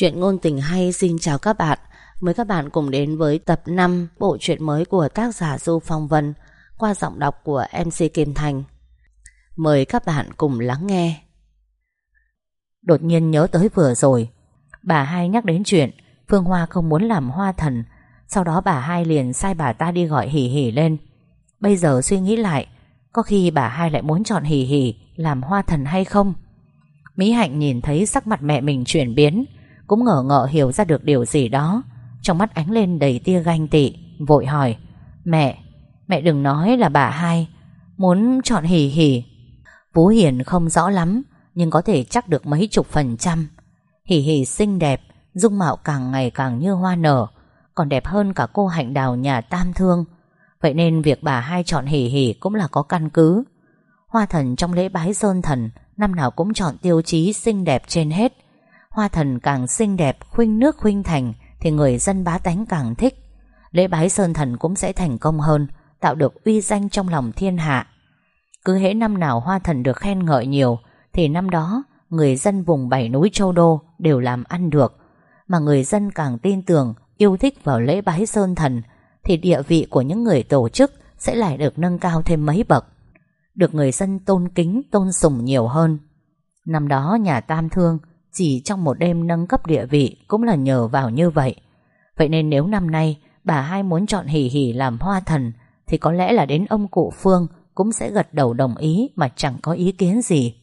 Chuyện ngôn tình hay, xin chào các bạn. Mời các bạn cùng đến với tập 5 Bộ truyện mới của tác giả Du Phong Vân Qua giọng đọc của MC Kim Thành. Mời các bạn cùng lắng nghe. Đột nhiên nhớ tới vừa rồi, Bà hai nhắc đến chuyện Phương Hoa không muốn làm hoa thần, Sau đó bà hai liền sai bà ta đi gọi hỉ hỉ lên. Bây giờ suy nghĩ lại, Có khi bà hai lại muốn chọn hỉ hỉ Làm hoa thần hay không? Mỹ Hạnh nhìn thấy sắc mặt mẹ mình chuyển biến cũng ngờ ngợ hiểu ra được điều gì đó. Trong mắt ánh lên đầy tia ganh tị Vội hỏi Mẹ, mẹ đừng nói là bà hai Muốn chọn hỉ hỉ. Vũ Hiền không rõ lắm Nhưng có thể chắc được mấy chục phần trăm. Hỉ hỉ xinh đẹp Dung mạo càng ngày càng như hoa nở Còn đẹp hơn cả cô hạnh đào nhà tam thương. Vậy nên việc bà hai chọn hỉ hỉ Cũng là có căn cứ. Hoa thần trong lễ bái sơn thần Năm nào cũng chọn tiêu chí xinh đẹp trên hết. Hoa thần càng xinh đẹp, khuynh nước, khuynh thành, Thì người dân bá tánh càng thích. Lễ bái sơn thần cũng sẽ thành công hơn, Tạo được uy danh trong lòng thiên hạ. Cứ hễ năm nào hoa thần được khen ngợi nhiều, Thì năm đó, Người dân vùng bảy núi châu đô Đều làm ăn được. Mà người dân càng tin tưởng, Yêu thích vào lễ bái sơn thần, Thì địa vị của những người tổ chức Sẽ lại được nâng cao thêm mấy bậc. Được người dân tôn kính, Tôn sùng nhiều hơn. Năm đó, nhà Tam Thương chỉ trong một đêm nâng cấp địa vị Cũng là nhờ vào như vậy. Vậy nên nếu năm nay Bà hai muốn chọn hỉ hỉ làm hoa thần, Thì có lẽ là đến ông cụ Phương Cũng sẽ gật đầu đồng ý Mà chẳng có ý kiến gì.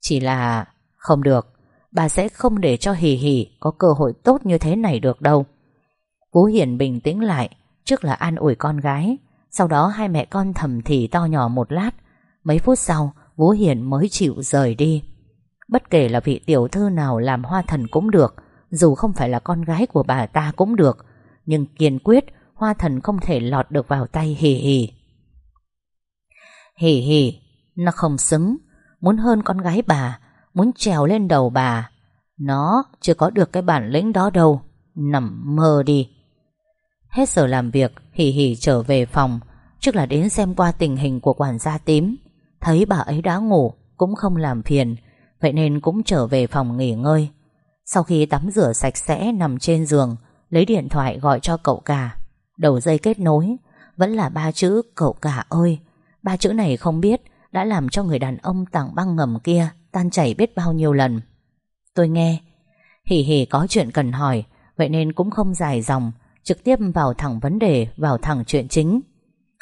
Chỉ là, không được. Bà sẽ không để cho hỉ hỉ Có cơ hội tốt như thế này được đâu. Vũ Hiền bình tĩnh lại, Trước là an ủi con gái. Sau đó hai mẹ con thầm thì to nhỏ một lát. Mấy phút sau, Vũ Hiền mới chịu rời đi. Bất kể là vị tiểu thư nào làm hoa thần cũng được, Dù không phải là con gái của bà ta cũng được, Nhưng kiên quyết, Hoa thần không thể lọt được vào tay hì hì Hì hì Nó không xứng, Muốn hơn con gái bà, Muốn trèo lên đầu bà. Nó chưa có được cái bản lĩnh đó đâu, Nằm mơ đi. Hết giờ làm việc Hì hì trở về phòng, Trước là đến xem qua tình hình của quản gia tím. Thấy bà ấy đã ngủ, Cũng không làm phiền Vậy nên cũng trở về phòng nghỉ ngơi. Sau khi tắm rửa sạch sẽ, nằm trên giường, Lấy điện thoại gọi cho cậu cả. Đầu dây kết nối, Vẫn là ba chữ, cậu cả ơi. Ba chữ này không biết Đã làm cho người đàn ông tặng băng ngầm kia Tan chảy biết bao nhiêu lần. Tôi nghe Hỉ hỉ có chuyện cần hỏi, Vậy nên cũng không dài dòng, Trực tiếp vào thẳng vấn đề, Vào thẳng chuyện chính.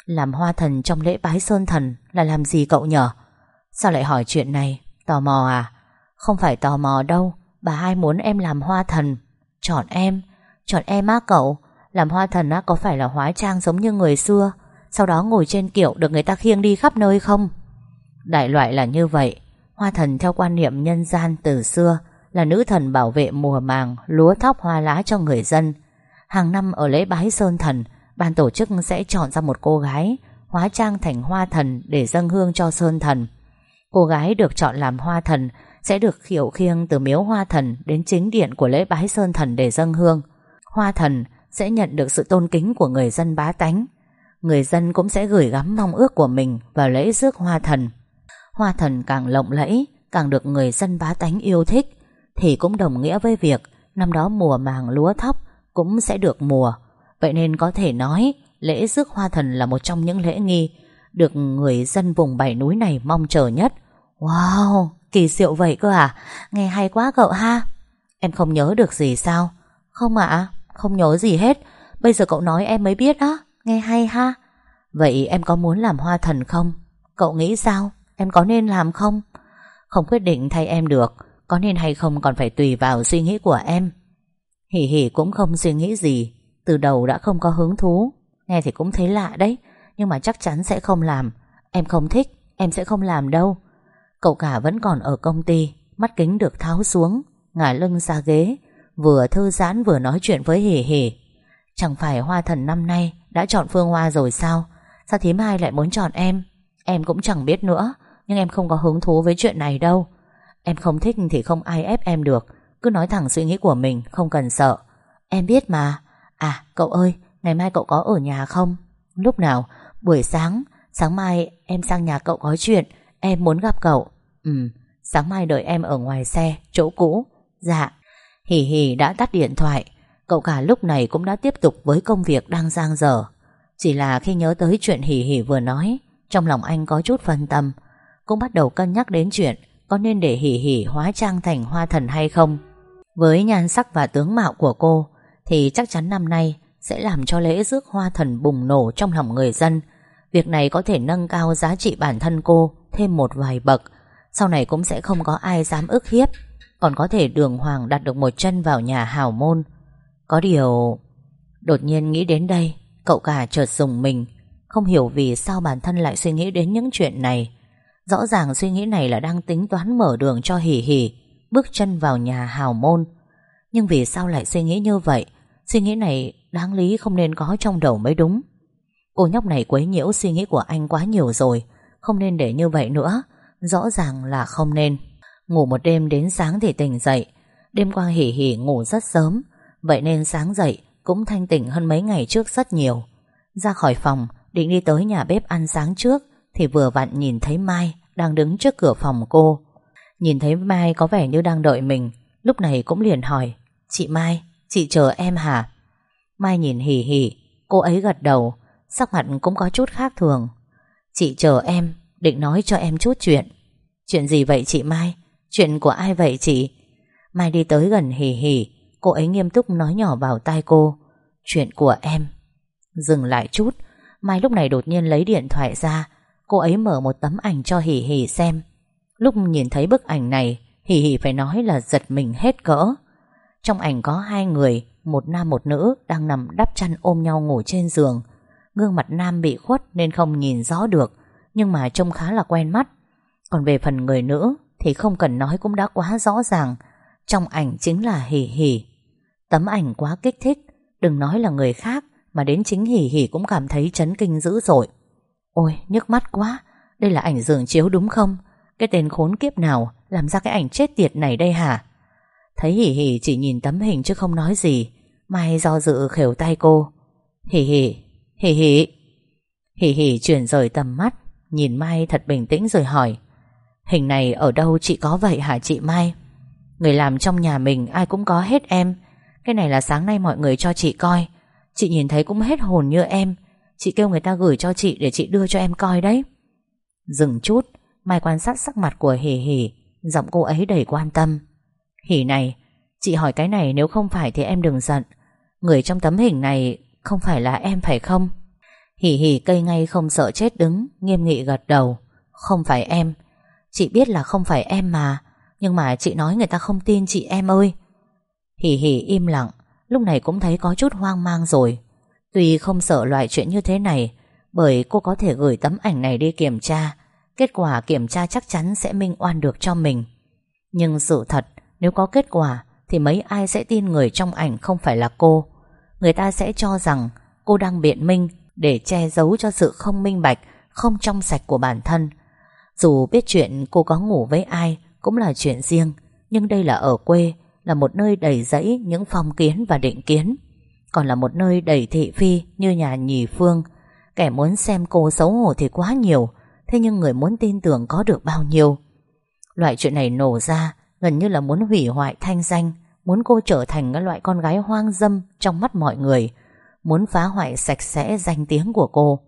Làm hoa thần trong lễ bái sơn thần Là làm gì cậu nhở? Sao lại hỏi chuyện này? Tò mò à? Không phải tò mò đâu, Bà hai muốn em làm hoa thần. Chọn em Chọn em á cậu. Làm hoa thần á có phải là hóa trang giống như người xưa? Sau đó ngồi trên kiệu được người ta khiêng đi khắp nơi không? Đại loại là như vậy. Hoa thần theo quan niệm nhân gian từ xưa Là nữ thần bảo vệ mùa màng, Lúa thóc hoa lá cho người dân. Hàng năm ở lễ bái sơn thần, Ban tổ chức sẽ chọn ra một cô gái Hóa trang thành hoa thần Để dâng hương cho sơn thần. Cô gái được chọn làm hoa thần sẽ được khiểu khiêng từ miếu hoa thần đến chính điện của lễ bái sơn thần để dâng hương. Hoa thần sẽ nhận được sự tôn kính của người dân bá tánh. Người dân cũng sẽ gửi gắm mong ước của mình vào lễ rước hoa thần. Hoa thần càng lộng lẫy, càng được người dân bá tánh yêu thích, thì cũng đồng nghĩa với việc năm đó mùa màng lúa thóc cũng sẽ được mùa. Vậy nên có thể nói lễ rước hoa thần là một trong những lễ nghi được người dân vùng bảy núi này mong chờ nhất. Wow, kỳ diệu vậy cơ à? Nghe hay quá cậu ha. Em không nhớ được gì sao? Không ạ, không nhớ gì hết. Bây giờ cậu nói em mới biết á. Nghe hay ha. Vậy em có muốn làm hoa thần không? Cậu nghĩ sao? Em có nên làm không? Không quyết định thay em được. Có nên hay không còn phải tùy vào suy nghĩ của em. Hỉ hỉ cũng không suy nghĩ gì. Từ đầu đã không có hứng thú. Nghe thì cũng thấy lạ đấy. Nhưng mà chắc chắn sẽ không làm. Em không thích, em sẽ không làm đâu. Cậu cả vẫn còn ở công ty Mắt kính được tháo xuống Ngả lưng ra ghế Vừa thư giãn vừa nói chuyện với hề hề Chẳng phải hoa thần năm nay Đã chọn Phương Hoa rồi sao? Sao thím hai lại muốn chọn em? Em cũng chẳng biết nữa Nhưng em không có hứng thú với chuyện này đâu. Em không thích thì không ai ép em được. Cứ nói thẳng suy nghĩ của mình Không cần sợ. Em biết mà. À cậu ơi Ngày mai cậu có ở nhà không? Lúc nào? Buổi sáng Sáng mai em sang nhà cậu có chuyện, Em muốn gặp cậu. Ừ Sáng mai đợi em ở ngoài xe, Chỗ cũ. Dạ. Hỉ hỉ, đã tắt điện thoại. Cậu cả lúc này cũng đã tiếp tục với công việc đang giang dở. Chỉ là khi nhớ tới chuyện hỉ hỉ vừa nói, Trong lòng anh có chút phân tâm. Cũng bắt đầu cân nhắc đến chuyện Có nên để hỉ hỉ hóa trang thành hoa thần hay không. Với nhan sắc và tướng mạo của cô, Thì chắc chắn năm nay Sẽ làm cho lễ rước hoa thần bùng nổ trong lòng người dân. Việc này có thể nâng cao giá trị bản thân cô Thêm một vài bậc. Sau này cũng sẽ không có ai dám ức hiếp. Còn có thể đường hoàng đặt được một chân vào nhà hào môn. Có điều, Đột nhiên nghĩ đến đây, Cậu cả chợt dùng mình. Không hiểu vì sao bản thân lại suy nghĩ đến những chuyện này. Rõ ràng suy nghĩ này là đang tính toán mở đường cho hỉ hỉ, Bước chân vào nhà hào môn. Nhưng vì sao lại suy nghĩ như vậy? Suy nghĩ này đáng lý không nên có trong đầu mới đúng. Cô nhóc này quấy nhiễu suy nghĩ của anh quá nhiều rồi. Không nên để như vậy nữa. Rõ ràng là không nên. Ngủ một đêm đến sáng thì tỉnh dậy. Đêm qua hỉ hỉ ngủ rất sớm. Vậy nên sáng dậy Cũng thanh tỉnh hơn mấy ngày trước rất nhiều. Ra khỏi phòng Định đi tới nhà bếp ăn sáng trước Thì vừa vặn nhìn thấy Mai Đang đứng trước cửa phòng cô. Nhìn thấy Mai có vẻ như đang đợi mình Lúc này cũng liền hỏi Chị Mai, chị chờ em hả? Mai nhìn hỉ hỉ Cô ấy gật đầu. Sắc mặt cũng có chút khác thường. Chị chờ em, Định nói cho em chút chuyện. Chuyện gì vậy chị Mai? Chuyện của ai vậy chị? Mai đi tới gần hỉ hỉ Cô ấy nghiêm túc nói nhỏ vào tai cô. Chuyện của em. Dừng lại chút. Mai lúc này đột nhiên lấy điện thoại ra. Cô ấy mở một tấm ảnh cho hỉ hỉ xem. Lúc nhìn thấy bức ảnh này Hỉ hỉ phải nói là giật mình hết cỡ. Trong ảnh có hai người, Một nam một nữ Đang nằm đắp chăn ôm nhau ngủ trên giường. Gương mặt nam bị khuất nên không nhìn rõ được, Nhưng mà trông khá là quen mắt. Còn về phần người nữ Thì không cần nói cũng đã quá rõ ràng, Trong ảnh chính là Hỉ Hỉ Tấm ảnh quá kích thích, Đừng nói là người khác Mà đến chính Hỉ Hỉ cũng cảm thấy chấn kinh dữ dội. Ôi, nhức mắt quá, Đây là ảnh giường chiếu đúng không? Cái tên khốn kiếp nào Làm ra cái ảnh chết tiệt này đây hả? Thấy Hỉ Hỉ chỉ nhìn tấm hình chứ không nói gì, Mai do dự khều tay cô. Hỉ Hỉ Hỉ hỉ Hỉ hỉ chuyển rời tầm mắt, Nhìn Mai thật bình tĩnh rồi hỏi. Hình này ở đâu chị có vậy hả chị Mai? Người làm trong nhà mình, Ai cũng có hết em. Cái này là sáng nay mọi người cho chị coi. Chị nhìn thấy cũng hết hồn như em. Chị kêu người ta gửi cho chị để chị đưa cho em coi đấy. Dừng chút, Mai quan sát sắc mặt của Hỉ Hỉ Giọng cô ấy đầy quan tâm. Hỉ này, Chị hỏi cái này nếu không phải thì em đừng giận. Người trong tấm hình này không phải là em phải không? Hỉ hỉ, cây ngay không sợ chết đứng, Nghiêm nghị gật đầu. Không phải em. Chị biết là không phải em mà, Nhưng mà chị nói người ta không tin chị em ơi. Hỉ hỉ, im lặng. Lúc này cũng thấy có chút hoang mang rồi. Tuy không sợ loại chuyện như thế này, Bởi cô có thể gửi tấm ảnh này đi kiểm tra. Kết quả kiểm tra chắc chắn sẽ minh oan được cho mình. Nhưng sự thật, Nếu có kết quả, Thì mấy ai sẽ tin người trong ảnh không phải là cô? Người ta sẽ cho rằng cô đang biện minh để che giấu cho sự không minh bạch, không trong sạch của bản thân. Dù biết chuyện cô có ngủ với ai cũng là chuyện riêng, nhưng đây là ở quê, là một nơi đầy rẫy những phong kiến và định kiến. Còn là một nơi đầy thị phi như nhà nhì phương. Kẻ muốn xem cô xấu hổ thì quá nhiều, thế nhưng người muốn tin tưởng có được bao nhiêu. Loại chuyện này nổ ra gần như là muốn hủy hoại thanh danh, Muốn cô trở thành cái loại con gái hoang dâm Trong mắt mọi người, Muốn phá hoại sạch sẽ danh tiếng của cô.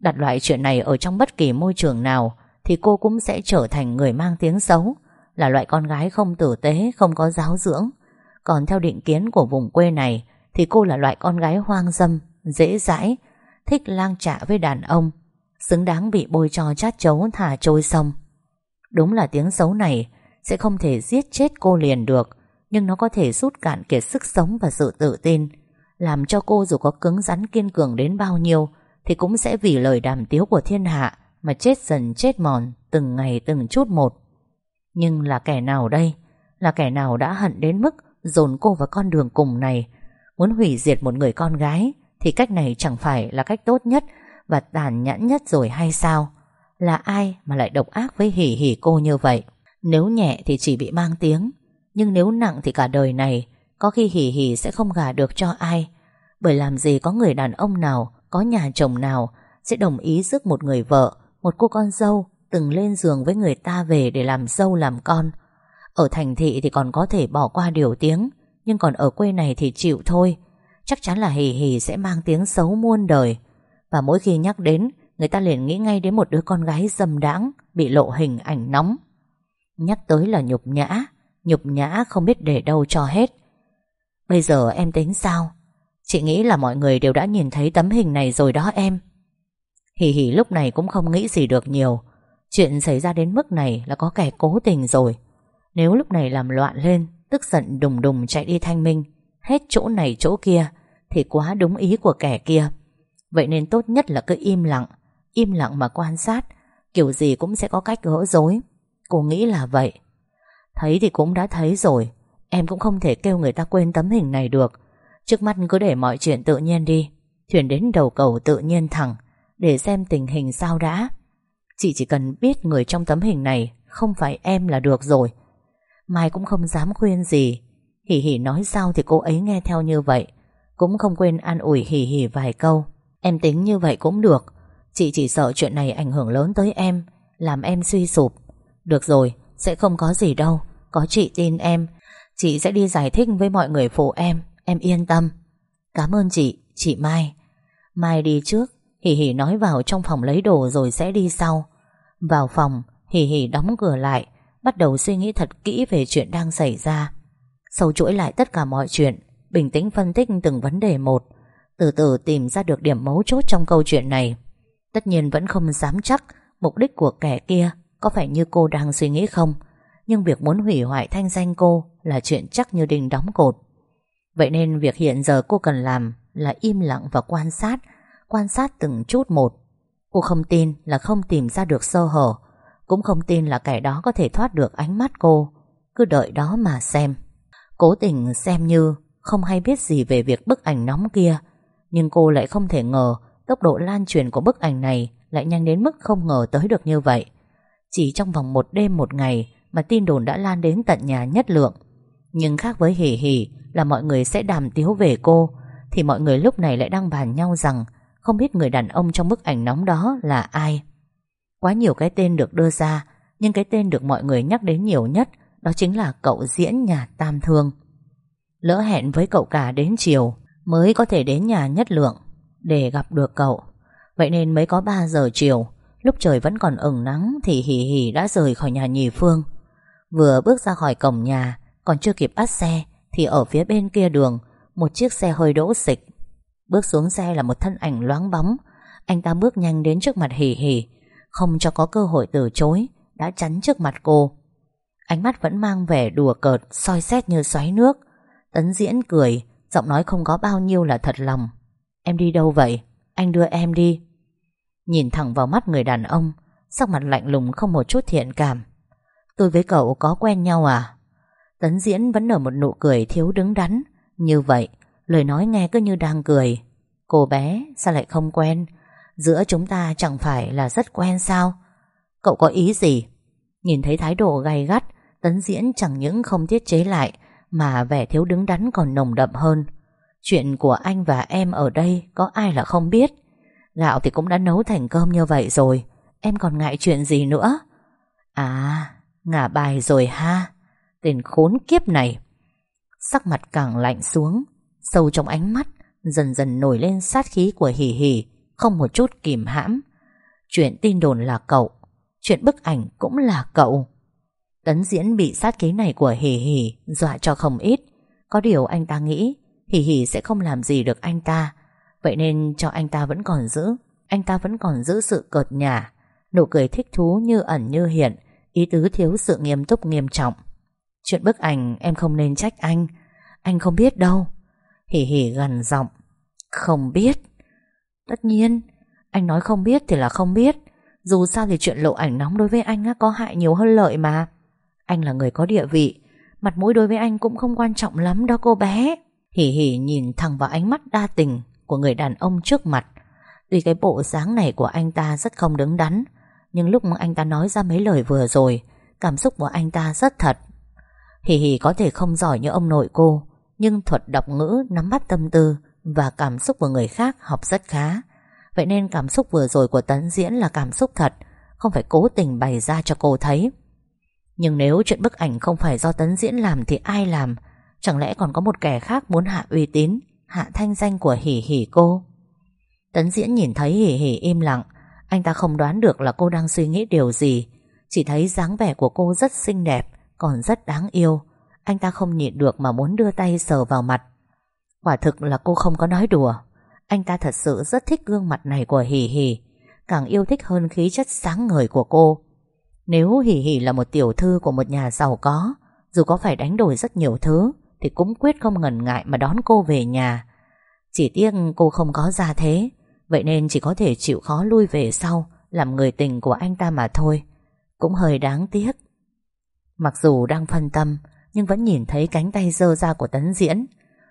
Đặt loại chuyện này ở trong bất kỳ môi trường nào Thì cô cũng sẽ trở thành người mang tiếng xấu, Là loại con gái không tử tế, Không có giáo dưỡng. Còn theo định kiến của vùng quê này Thì cô là loại con gái hoang dâm, Dễ dãi, Thích lang trạ với đàn ông, Xứng đáng bị bôi cho chát chấu thả trôi sông. Đúng là tiếng xấu này Sẽ không thể giết chết cô liền được nhưng nó có thể rút cạn kiệt sức sống và sự tự tin, làm cho cô dù có cứng rắn kiên cường đến bao nhiêu thì cũng sẽ vì lời đàm tiếu của thiên hạ mà chết dần chết mòn từng ngày từng chút một. Nhưng là kẻ nào đây? Là kẻ nào đã hận đến mức dồn cô vào con đường cùng này? Muốn hủy diệt một người con gái thì cách này chẳng phải là cách tốt nhất và tàn nhẫn nhất rồi hay sao? Là ai mà lại độc ác với hỉ hỉ cô như vậy? Nếu nhẹ thì chỉ bị mang tiếng nhưng nếu nặng thì cả đời này, Có khi hỉ hỉ sẽ không gả được cho ai. Bởi làm gì có người đàn ông nào, Có nhà chồng nào Sẽ đồng ý rước một người vợ, Một cô con dâu Từng lên giường với người ta về để làm dâu, làm con. Ở thành thị thì còn có thể bỏ qua điều tiếng, Nhưng còn ở quê này thì chịu thôi. Chắc chắn là Hì Hì sẽ mang tiếng xấu muôn đời. Và mỗi khi nhắc đến, Người ta liền nghĩ ngay đến một đứa con gái dâm đãng Bị lộ hình ảnh nóng. Nhắc tới là nhục nhã. Nhục nhã không biết để đâu cho hết. Bây giờ em tính sao? Chị nghĩ là mọi người đều đã nhìn thấy tấm hình này rồi đó em. Hỉ hỉ lúc này cũng không nghĩ gì được nhiều. Chuyện xảy ra đến mức này là có kẻ cố tình rồi. Nếu lúc này làm loạn lên, Tức giận đùng đùng chạy đi thanh minh, Hết chỗ này chỗ kia, Thì quá đúng ý của kẻ kia. Vậy nên tốt nhất là cứ im lặng Im lặng mà quan sát, Kiểu gì cũng sẽ có cách gỡ rối. Cô nghĩ là vậy. Thấy thì cũng đã thấy rồi. Em cũng không thể kêu người ta quên tấm hình này được. Trước mắt cứ để mọi chuyện tự nhiên đi. Thuyền đến đầu cầu tự nhiên thẳng Để xem tình hình sao đã. Chị chỉ cần biết người trong tấm hình này Không phải em là được rồi. Mai cũng không dám khuyên gì. Hỉ hỉ nói sao thì cô ấy nghe theo như vậy. Cũng không quên an ủi hỉ hỉ vài câu. Em tính như vậy cũng được. Chị chỉ sợ chuyện này ảnh hưởng lớn tới em Làm em suy sụp. Được rồi, sẽ không có gì đâu. Có chị tin em. Chị sẽ đi giải thích với mọi người phụ em. Em yên tâm. Cảm ơn chị, chị Mai. Mai đi trước. Hỉ hỉ nói vào trong phòng lấy đồ rồi sẽ đi sau. Vào phòng Hỉ hỉ đóng cửa lại Bắt đầu suy nghĩ thật kỹ về chuyện đang xảy ra. Sâu chuỗi lại tất cả mọi chuyện Bình tĩnh phân tích từng vấn đề một Từ từ tìm ra được điểm mấu chốt trong câu chuyện này. Tất nhiên vẫn không dám chắc Mục đích của kẻ kia. Có phải như cô đang suy nghĩ không? Nhưng việc muốn hủy hoại thanh danh cô Là chuyện chắc như đình đóng cột. Vậy nên việc hiện giờ cô cần làm Là im lặng và quan sát Quan sát từng chút một. Cô không tin là không tìm ra được sơ hở, Cũng không tin là kẻ đó có thể thoát được ánh mắt cô. Cứ đợi đó mà xem. Cố tình xem như Không hay biết gì về việc bức ảnh nóng kia, Nhưng cô lại không thể ngờ Tốc độ lan truyền của bức ảnh này Lại nhanh đến mức không ngờ tới được như vậy. Chỉ trong vòng một đêm một ngày Mà tin đồn đã lan đến tận nhà nhất lượng. Nhưng khác với hỉ hỉ Là mọi người sẽ đàm tiếu về cô Thì mọi người lúc này lại đang bàn nhau rằng Không biết người đàn ông trong bức ảnh nóng đó là ai. Quá nhiều cái tên được đưa ra Nhưng cái tên được mọi người nhắc đến nhiều nhất Đó chính là cậu diễn nhà Tam Thương. Lỡ hẹn với cậu cả đến chiều Mới có thể đến nhà nhất lượng để gặp được cậu. Vậy nên mới có 3 giờ chiều, lúc trời vẫn còn ửng nắng thì Hỉ Hỉ đã rời khỏi nhà nhì Phương. Vừa bước ra khỏi cổng nhà, còn chưa kịp bắt xe thì ở phía bên kia đường, một chiếc xe hơi đỗ xịch. Bước xuống xe là một thân ảnh loáng bóng, anh ta bước nhanh đến trước mặt Hỉ Hỉ, không cho có cơ hội từ chối, đã chắn trước mặt cô. Ánh mắt vẫn mang vẻ đùa cợt, soi xét như xoáy nước. Tấn diễn cười, giọng nói không có bao nhiêu là thật lòng. Em đi đâu vậy? Anh đưa em đi. Nhìn thẳng vào mắt người đàn ông, sắc mặt lạnh lùng không một chút thiện cảm. Tôi với cậu có quen nhau à? Tấn diễn vẫn nở một nụ cười thiếu đứng đắn. Như vậy, lời nói nghe cứ như đang cười. Cô bé, sao lại không quen? Giữa chúng ta chẳng phải là rất quen sao? Cậu có ý gì? Nhìn thấy thái độ gay gắt, tấn diễn chẳng những không tiết chế lại, mà vẻ thiếu đứng đắn còn nồng đậm hơn. Chuyện của anh và em ở đây Có ai là không biết Gạo thì cũng đã nấu thành cơm như vậy rồi. Em còn ngại chuyện gì nữa? À ngả bài rồi ha. Tên khốn kiếp này. Sắc mặt càng lạnh xuống, Sâu trong ánh mắt, Dần dần nổi lên sát khí của hỉ hỉ, Không một chút kìm hãm. Chuyện tin đồn là cậu, Chuyện bức ảnh cũng là cậu. Tấn diễn bị sát khí này của hỉ hỉ Dọa cho không ít. Có điều anh ta nghĩ, Hỉ hỉ sẽ không làm gì được anh ta. Vậy nên cho anh ta vẫn còn giữ. Anh ta vẫn còn giữ sự cợt nhả. Nụ cười thích thú như ẩn như hiện. Ý tứ thiếu sự nghiêm túc, nghiêm trọng. Chuyện bức ảnh em không nên trách anh. Anh không biết đâu. Hỉ hỉ gần giọng. Không biết. Tất nhiên, Anh nói không biết thì là không biết. Dù sao thì chuyện lộ ảnh nóng đối với anh có hại nhiều hơn lợi mà. Anh là người có địa vị. Mặt mũi đối với anh cũng không quan trọng lắm đó, cô bé. Hỉ hỉ nhìn thẳng vào ánh mắt đa tình. Của người đàn ông trước mặt. Tuy cái bộ dáng này của anh ta rất không đứng đắn Nhưng lúc anh ta nói ra mấy lời vừa rồi Cảm xúc của anh ta rất thật. Hì hì, có thể không giỏi như ông nội cô Nhưng thuật đọc ngữ nắm bắt tâm tư Và cảm xúc của người khác học rất khá. Vậy nên cảm xúc vừa rồi của Tấn Diễn là cảm xúc thật Không phải cố tình bày ra cho cô thấy. Nhưng nếu chuyện bức ảnh không phải do Tấn Diễn làm Thì ai làm? Chẳng lẽ còn có một kẻ khác muốn hạ uy tín? Hạ thanh danh của hỉ hỉ cô. Tấn diễn nhìn thấy hỉ hỉ im lặng. Anh ta không đoán được là cô đang suy nghĩ điều gì. Chỉ thấy dáng vẻ của cô rất xinh đẹp, Còn rất đáng yêu. Anh ta không nhịn được mà muốn đưa tay sờ vào mặt. Quả thực là cô không có nói đùa. Anh ta thật sự rất thích gương mặt này của hỉ hỉ, Càng yêu thích hơn khí chất sáng ngời của cô. Nếu hỉ hỉ là một tiểu thư của một nhà giàu có, Dù có phải đánh đổi rất nhiều thứ thì cũng quyết không ngần ngại mà đón cô về nhà. Chỉ tiếc cô không có ra thế, Vậy nên chỉ có thể chịu khó lui về sau, Làm người tình của anh ta mà thôi. Cũng hơi đáng tiếc. Mặc dù đang phân tâm, Nhưng vẫn nhìn thấy cánh tay dơ ra của tấn diễn.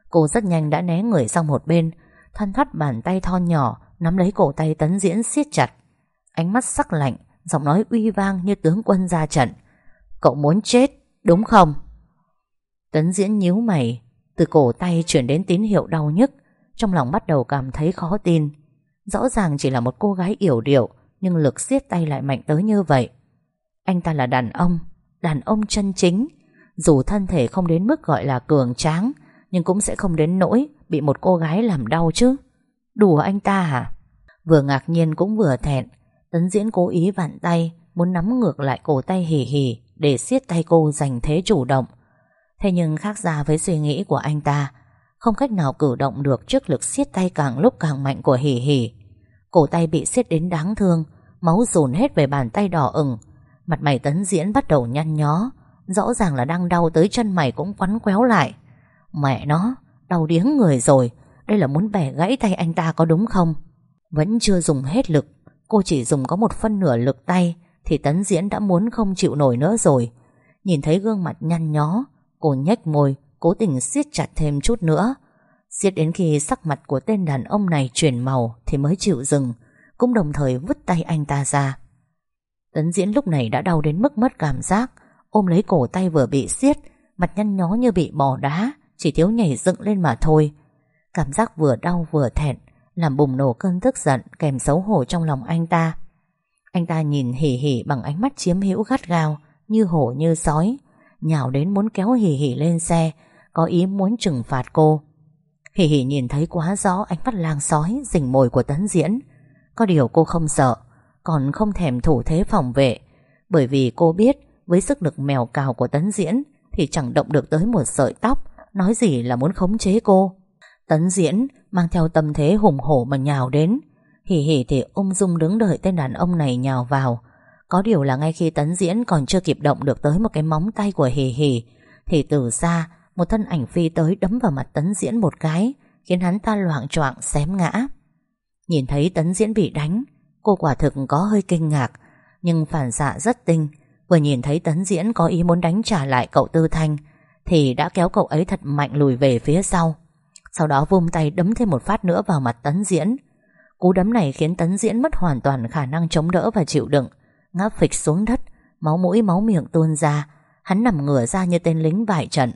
Cô rất nhanh đã né người sang một bên thân thắt bàn tay thon nhỏ, Nắm lấy cổ tay tấn diễn siết chặt. Ánh mắt sắc lạnh, Giọng nói uy vang như tướng quân ra trận. Cậu muốn chết, đúng không? Tấn diễn nhíu mày, Từ cổ tay chuyển đến tín hiệu đau nhức, Trong lòng bắt đầu cảm thấy khó tin. Rõ ràng chỉ là một cô gái yểu điệu, Nhưng lực siết tay lại mạnh tới như vậy. Anh ta là đàn ông Đàn ông chân chính. Dù thân thể không đến mức gọi là cường tráng, Nhưng cũng sẽ không đến nỗi Bị một cô gái làm đau chứ. Đùa anh ta hả? Vừa ngạc nhiên cũng vừa thẹn. Tấn diễn cố ý vặn tay, Muốn nắm ngược lại cổ tay hỉ hỉ Để siết tay cô giành thế chủ động. Thế nhưng khác ra với suy nghĩ của anh ta, Không cách nào cử động được Trước lực siết tay càng lúc càng mạnh của hỉ hỉ. Cổ tay bị siết đến đáng thương, Máu dồn hết về bàn tay đỏ ửng. Mặt mày tấn diễn bắt đầu nhăn nhó, Rõ ràng là đang đau tới chân mày cũng quắn quéo lại. Mẹ nó, Đau điếng người rồi, Đây là muốn bẻ gãy tay anh ta có đúng không? Vẫn chưa dùng hết lực, Cô chỉ dùng có một phân nửa lực tay, Thì tấn diễn đã muốn không chịu nổi nữa rồi. Nhìn thấy gương mặt nhăn nhó Cô nhếch môi, Cố tình siết chặt thêm chút nữa. Siết đến khi sắc mặt của tên đàn ông này chuyển màu Thì mới chịu dừng, Cũng đồng thời vứt tay anh ta ra. Tấn diễn lúc này đã đau đến mức mất cảm giác, Ôm lấy cổ tay vừa bị siết, Mặt nhăn nhó như bị bò đá, Chỉ thiếu nhảy dựng lên mà thôi. Cảm giác vừa đau vừa thẹn, Làm bùng nổ cơn tức giận Kèm xấu hổ trong lòng anh ta. Anh ta nhìn hỉ hỉ bằng ánh mắt chiếm hữu gắt gao, Như hổ như sói. Nhào đến muốn kéo hỉ hỉ lên xe, Có ý muốn trừng phạt cô. Hỉ hỉ nhìn thấy quá rõ ánh mắt lang sói, Rình mồi của tấn diễn. Có điều cô không sợ, Còn không thèm thủ thế phòng vệ. Bởi vì cô biết, với sức lực mèo cào của tấn diễn, Thì chẳng động được tới một sợi tóc, Nói gì là muốn khống chế cô. Tấn diễn mang theo tâm thế hùng hổ mà nhào đến. Hỉ hỉ thì ung dung đứng đợi tên đàn ông này nhào vào. Có điều là ngay khi tấn diễn còn chưa kịp động được tới một cái móng tay của Hì Hì, Thì từ xa, một thân ảnh phi tới đấm vào mặt tấn diễn một cái, Khiến hắn ta loạn choạng xém ngã. Nhìn thấy tấn diễn bị đánh, Cô quả thực có hơi kinh ngạc, Nhưng phản xạ rất tinh. Vừa nhìn thấy tấn diễn có ý muốn đánh trả lại cậu Tư Thanh, Thì đã kéo cậu ấy thật mạnh lùi về phía sau. Sau đó vung tay đấm thêm một phát nữa vào mặt tấn diễn. Cú đấm này khiến tấn diễn mất hoàn toàn khả năng chống đỡ và chịu đựng. Ngã phịch xuống đất, Máu mũi máu miệng tuôn ra, Hắn nằm ngửa ra như tên lính bại trận.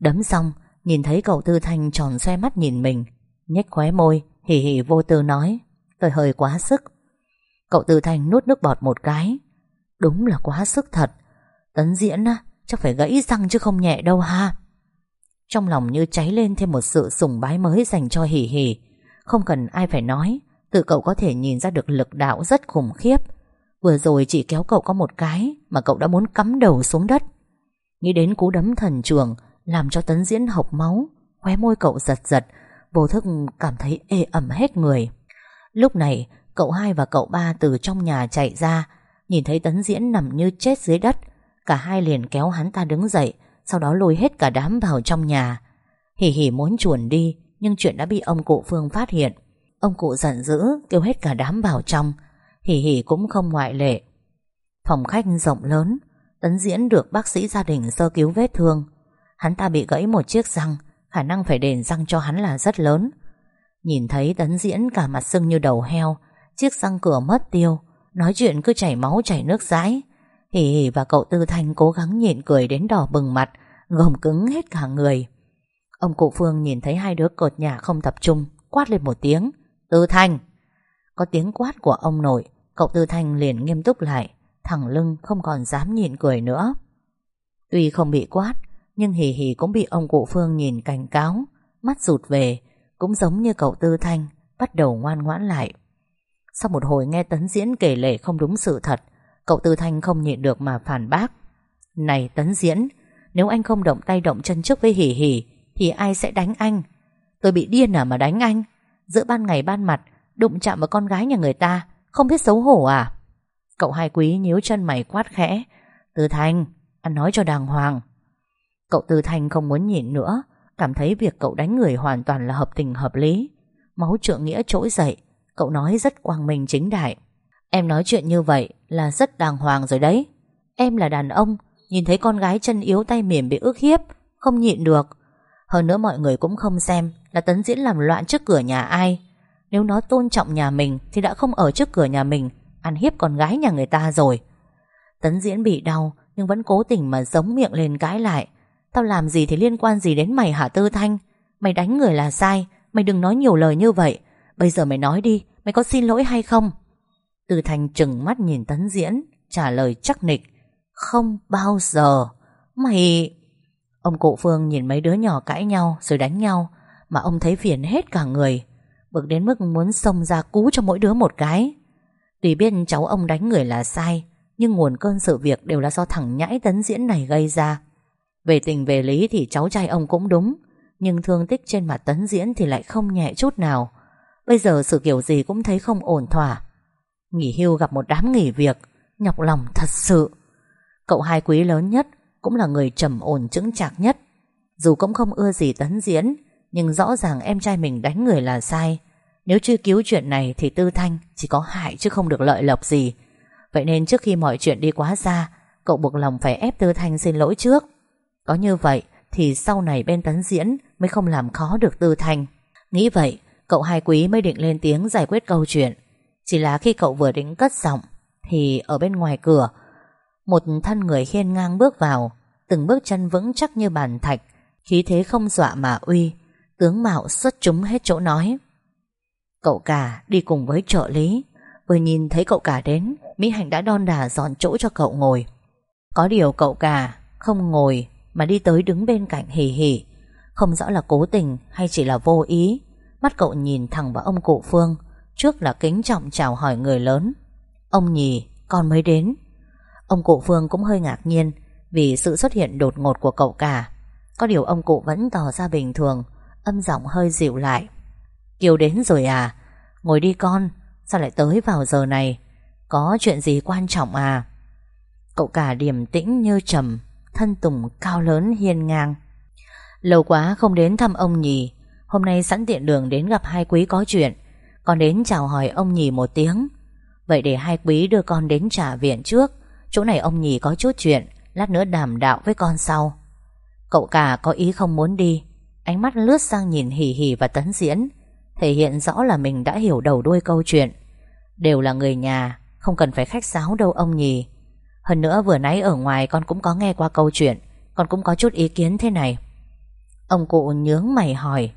Đấm xong, Nhìn thấy cậu Tư Thanh tròn xoe mắt nhìn mình, nhếch khóe môi, Hì hì vô tư nói, Tôi hơi quá sức. Cậu Tư Thanh nuốt nước bọt một cái, Đúng là quá sức thật, Tấn diễn á, Chắc phải gãy răng chứ không nhẹ đâu ha. Trong lòng như cháy lên thêm một sự sùng bái mới dành cho hỉ hỉ Không cần ai phải nói, Tự cậu có thể nhìn ra được lực đạo rất khủng khiếp. Vừa rồi chỉ kéo cậu có một cái Mà cậu đã muốn cắm đầu xuống đất. Nghĩ đến cú đấm thần trường, Làm cho tấn diễn hộc máu, Khóe môi cậu giật giật, Vô thức cảm thấy ê ẩm hết người. Lúc này, cậu hai và cậu ba từ trong nhà chạy ra, Nhìn thấy tấn diễn nằm như chết dưới đất. Cả hai liền kéo hắn ta đứng dậy, Sau đó lôi hết cả đám vào trong nhà. Hỉ hỉ muốn chuồn đi, Nhưng chuyện đã bị ông cụ Phương phát hiện. Ông cụ giận dữ, kêu hết cả đám vào trong. Hỉ hỉ cũng không ngoại lệ. Phòng khách rộng lớn, Tấn diễn được bác sĩ gia đình sơ cứu vết thương. Hắn ta bị gãy một chiếc răng, Khả năng phải đền răng cho hắn là rất lớn. Nhìn thấy tấn diễn cả mặt sưng như đầu heo, Chiếc răng cửa mất tiêu, Nói chuyện cứ chảy máu chảy nước rãi Hỉ hỉ và cậu Tư Thanh cố gắng nhịn cười đến đỏ bừng mặt, Gồng cứng hết cả người. Ông cụ Phương nhìn thấy hai đứa cột nhà không tập trung, Quát lên một tiếng, Tư Thanh! Có tiếng quát của ông nội, Cậu Tư Thanh liền nghiêm túc lại, Thẳng lưng không còn dám nhìn cười nữa. Tuy không bị quát, Nhưng Hì Hì cũng bị ông cụ Phương nhìn cảnh cáo, Mắt rụt về, Cũng giống như cậu Tư Thanh, Bắt đầu ngoan ngoãn lại. Sau một hồi nghe Tấn Diễn kể lể không đúng sự thật, Cậu Tư Thanh không nhịn được mà phản bác. Này Tấn Diễn, Nếu anh không động tay động chân trước với Hì Hì, Thì ai sẽ đánh anh? Tôi bị điên à mà đánh anh? Giữa ban ngày ban mặt Đụng chạm vào con gái nhà người ta, Không biết xấu hổ à? Cậu hai quý nhíu chân mày quát khẽ. Tư Thanh Anh nói cho đàng hoàng. Cậu Tư Thanh không muốn nhịn nữa, Cảm thấy việc cậu đánh người hoàn toàn là hợp tình hợp lý. Máu trượng nghĩa trỗi dậy, Cậu nói rất quang minh chính đại. Em nói chuyện như vậy là rất đàng hoàng rồi đấy. Em là đàn ông, Nhìn thấy con gái chân yếu tay mềm bị ức hiếp, Không nhịn được. Hơn nữa mọi người cũng không xem Là Tấn Diễn làm loạn trước cửa nhà ai. Nếu nó tôn trọng nhà mình Thì đã không ở trước cửa nhà mình, Ăn hiếp con gái nhà người ta rồi. Tấn Diễn bị đau, Nhưng vẫn cố tình mà giống miệng lên cãi lại. Tao làm gì thì liên quan gì đến mày hả Tư Thanh? Mày đánh người là sai, Mày đừng nói nhiều lời như vậy. Bây giờ mày nói đi, Mày có xin lỗi hay không? Tư Thanh trừng mắt nhìn Tấn Diễn, Trả lời chắc nịch. Không bao giờ. Mày Ông cụ Phương nhìn mấy đứa nhỏ cãi nhau Rồi đánh nhau, Mà ông thấy phiền hết cả người. Bực đến mức muốn xông ra cú cho mỗi đứa một cái. Tuy biết cháu ông đánh người là sai, Nhưng nguồn cơn sự việc đều là do thằng nhãi Tấn Diễn này gây ra. Về tình về lý thì cháu trai ông cũng đúng, Nhưng thương tích trên mặt tấn diễn Thì lại không nhẹ chút nào. Bây giờ sự kiểu gì cũng thấy không ổn thỏa. Nghỉ hưu gặp một đám nghỉ việc, Nhọc lòng thật sự. Cậu hai quý lớn nhất Cũng là người trầm ổn chững chạc nhất. Dù cũng không ưa gì tấn diễn nhưng rõ ràng em trai mình đánh người là sai. Nếu chưa cứu chuyện này Thì Tư Thanh chỉ có hại chứ không được lợi lộc gì. Vậy nên trước khi mọi chuyện đi quá xa Cậu buộc lòng phải ép Tư Thanh xin lỗi trước. Có như vậy thì sau này bên tấn diễn mới không làm khó được Tư Thanh. Nghĩ vậy, cậu hai quý mới định lên tiếng giải quyết câu chuyện. Chỉ là khi cậu vừa định cất giọng thì ở bên ngoài cửa một thân người hiên ngang bước vào, từng bước chân vững chắc như bàn thạch, khí thế không dọa mà uy, tướng mạo xuất chúng hết chỗ nói. Cậu cả đi cùng với trợ lý, vừa nhìn thấy cậu cả đến, Mỹ Hạnh đã đon đà dọn chỗ cho cậu ngồi. Có điều cậu cả không ngồi mà đi tới đứng bên cạnh hì hì. Không rõ là cố tình hay chỉ là vô ý. Mắt cậu nhìn thẳng vào ông cụ Phương Trước là kính trọng chào hỏi người lớn. Ông nhì Con mới đến. Ông cụ Phương cũng hơi ngạc nhiên Vì sự xuất hiện đột ngột của cậu cả. Có điều ông cụ vẫn tỏ ra bình thường Âm giọng hơi dịu lại. Kiều đến rồi à? Ngồi đi con Sao lại tới vào giờ này? Có chuyện gì quan trọng à? Cậu cả điềm tĩnh như trầm thân tùng cao lớn hiên ngang. Lâu quá không đến thăm ông nhì, hôm nay sẵn tiện đường đến gặp hai quý có chuyện, con đến chào hỏi ông nhì một tiếng. Vậy để hai quý đưa con đến trả viện trước, chỗ này ông nhì có chút chuyện, lát nữa đàm đạo với con sau. Cậu cả có ý không muốn đi, ánh mắt lướt sang nhìn hỉ hỉ và tấn diễn, thể hiện rõ là mình đã hiểu đầu đuôi câu chuyện. Đều là người nhà, không cần phải khách sáo đâu ông nhì. Hơn nữa vừa nãy ở ngoài con cũng có nghe qua câu chuyện Con cũng có chút ý kiến thế này Ông cụ nhướng mày hỏi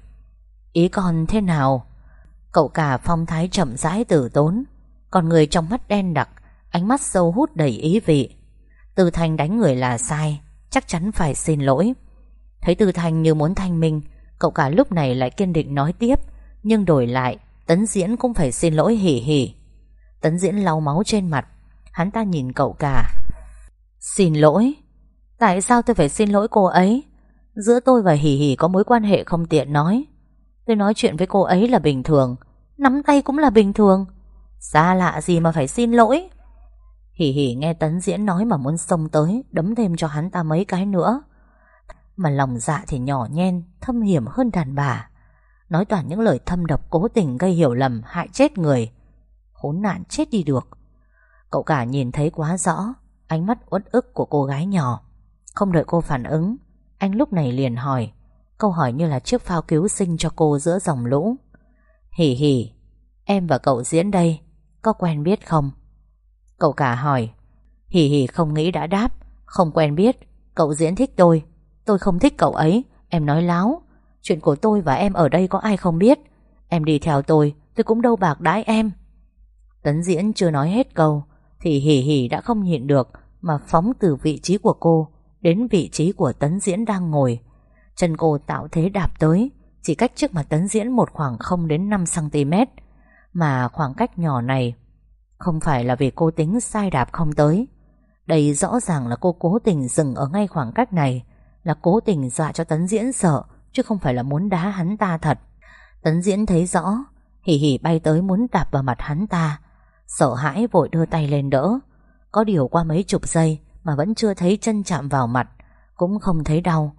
Ý con thế nào Cậu cả phong thái chậm rãi tử tốn Còn người trong mắt đen đặc Ánh mắt sâu hút đầy ý vị Từ Thanh đánh người là sai Chắc chắn phải xin lỗi Thấy Tư Thanh như muốn thanh minh, Cậu cả lúc này lại kiên định nói tiếp, Nhưng đổi lại, Tấn Diễn cũng phải xin lỗi hỉ hỉ. Tấn Diễn lau máu trên mặt, Hắn ta nhìn cậu cả. Xin lỗi? Tại sao tôi phải xin lỗi cô ấy? Giữa tôi và Hỉ Hỉ có mối quan hệ không tiện nói. Tôi nói chuyện với cô ấy là bình thường, Nắm tay cũng là bình thường. Xa lạ gì mà phải xin lỗi? Hỉ Hỉ nghe Tấn Diễn nói mà muốn xông tới, Đấm thêm cho hắn ta mấy cái nữa. Mà lòng dạ thì nhỏ nhen, Thâm hiểm hơn đàn bà. Nói toàn những lời thâm độc cố tình gây hiểu lầm, Hại chết người. Khốn nạn chết đi được. Cậu cả nhìn thấy quá rõ, Ánh mắt uất ức của cô gái nhỏ. Không đợi cô phản ứng, Anh lúc này liền hỏi. Câu hỏi như là chiếc phao cứu sinh cho cô giữa dòng lũ. Hỉ hỉ Em và cậu diễn đây, Có quen biết không? Cậu cả hỏi. Hỉ hỉ không nghĩ đã đáp. Không quen biết, Cậu diễn thích tôi. Tôi không thích cậu ấy. Em nói láo. Chuyện của tôi và em ở đây có ai không biết? Em đi theo tôi. Tôi cũng đâu bạc đãi em. Tấn diễn chưa nói hết câu, thì hỉ hỉ đã không nhịn được mà phóng từ vị trí của cô Đến vị trí của Tấn Diễn đang ngồi. Chân cô tạo thế đạp tới, Chỉ cách trước mặt Tấn Diễn một khoảng 0 đến 5cm Mà khoảng cách nhỏ này Không phải là vì cô tính sai đạp không tới. Đây rõ ràng là cô cố tình dừng ở ngay khoảng cách này. Là cố tình dọa cho Tấn Diễn sợ, Chứ không phải là muốn đá hắn ta thật. Tấn Diễn thấy rõ Hỉ hỉ bay tới muốn đạp vào mặt hắn ta. Sợ hãi vội đưa tay lên đỡ. Có điều qua mấy chục giây Mà vẫn chưa thấy chân chạm vào mặt, Cũng không thấy đau.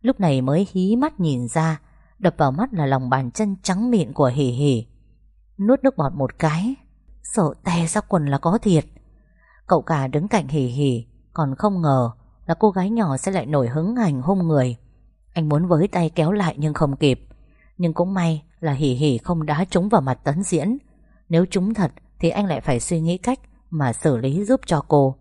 Lúc này mới hí mắt nhìn ra, Đập vào mắt là lòng bàn chân trắng mịn của hỉ hỉ Nuốt nước bọt một cái, Sợ tè ra quần là có thiệt. Cậu cả đứng cạnh hỉ hỉ Còn không ngờ là cô gái nhỏ sẽ lại nổi hứng hành hung người Anh muốn với tay kéo lại nhưng không kịp Nhưng cũng may là hỉ hỉ không đá trúng vào mặt tấn diễn Nếu trúng thật thì anh lại phải suy nghĩ cách mà xử lý giúp cho cô.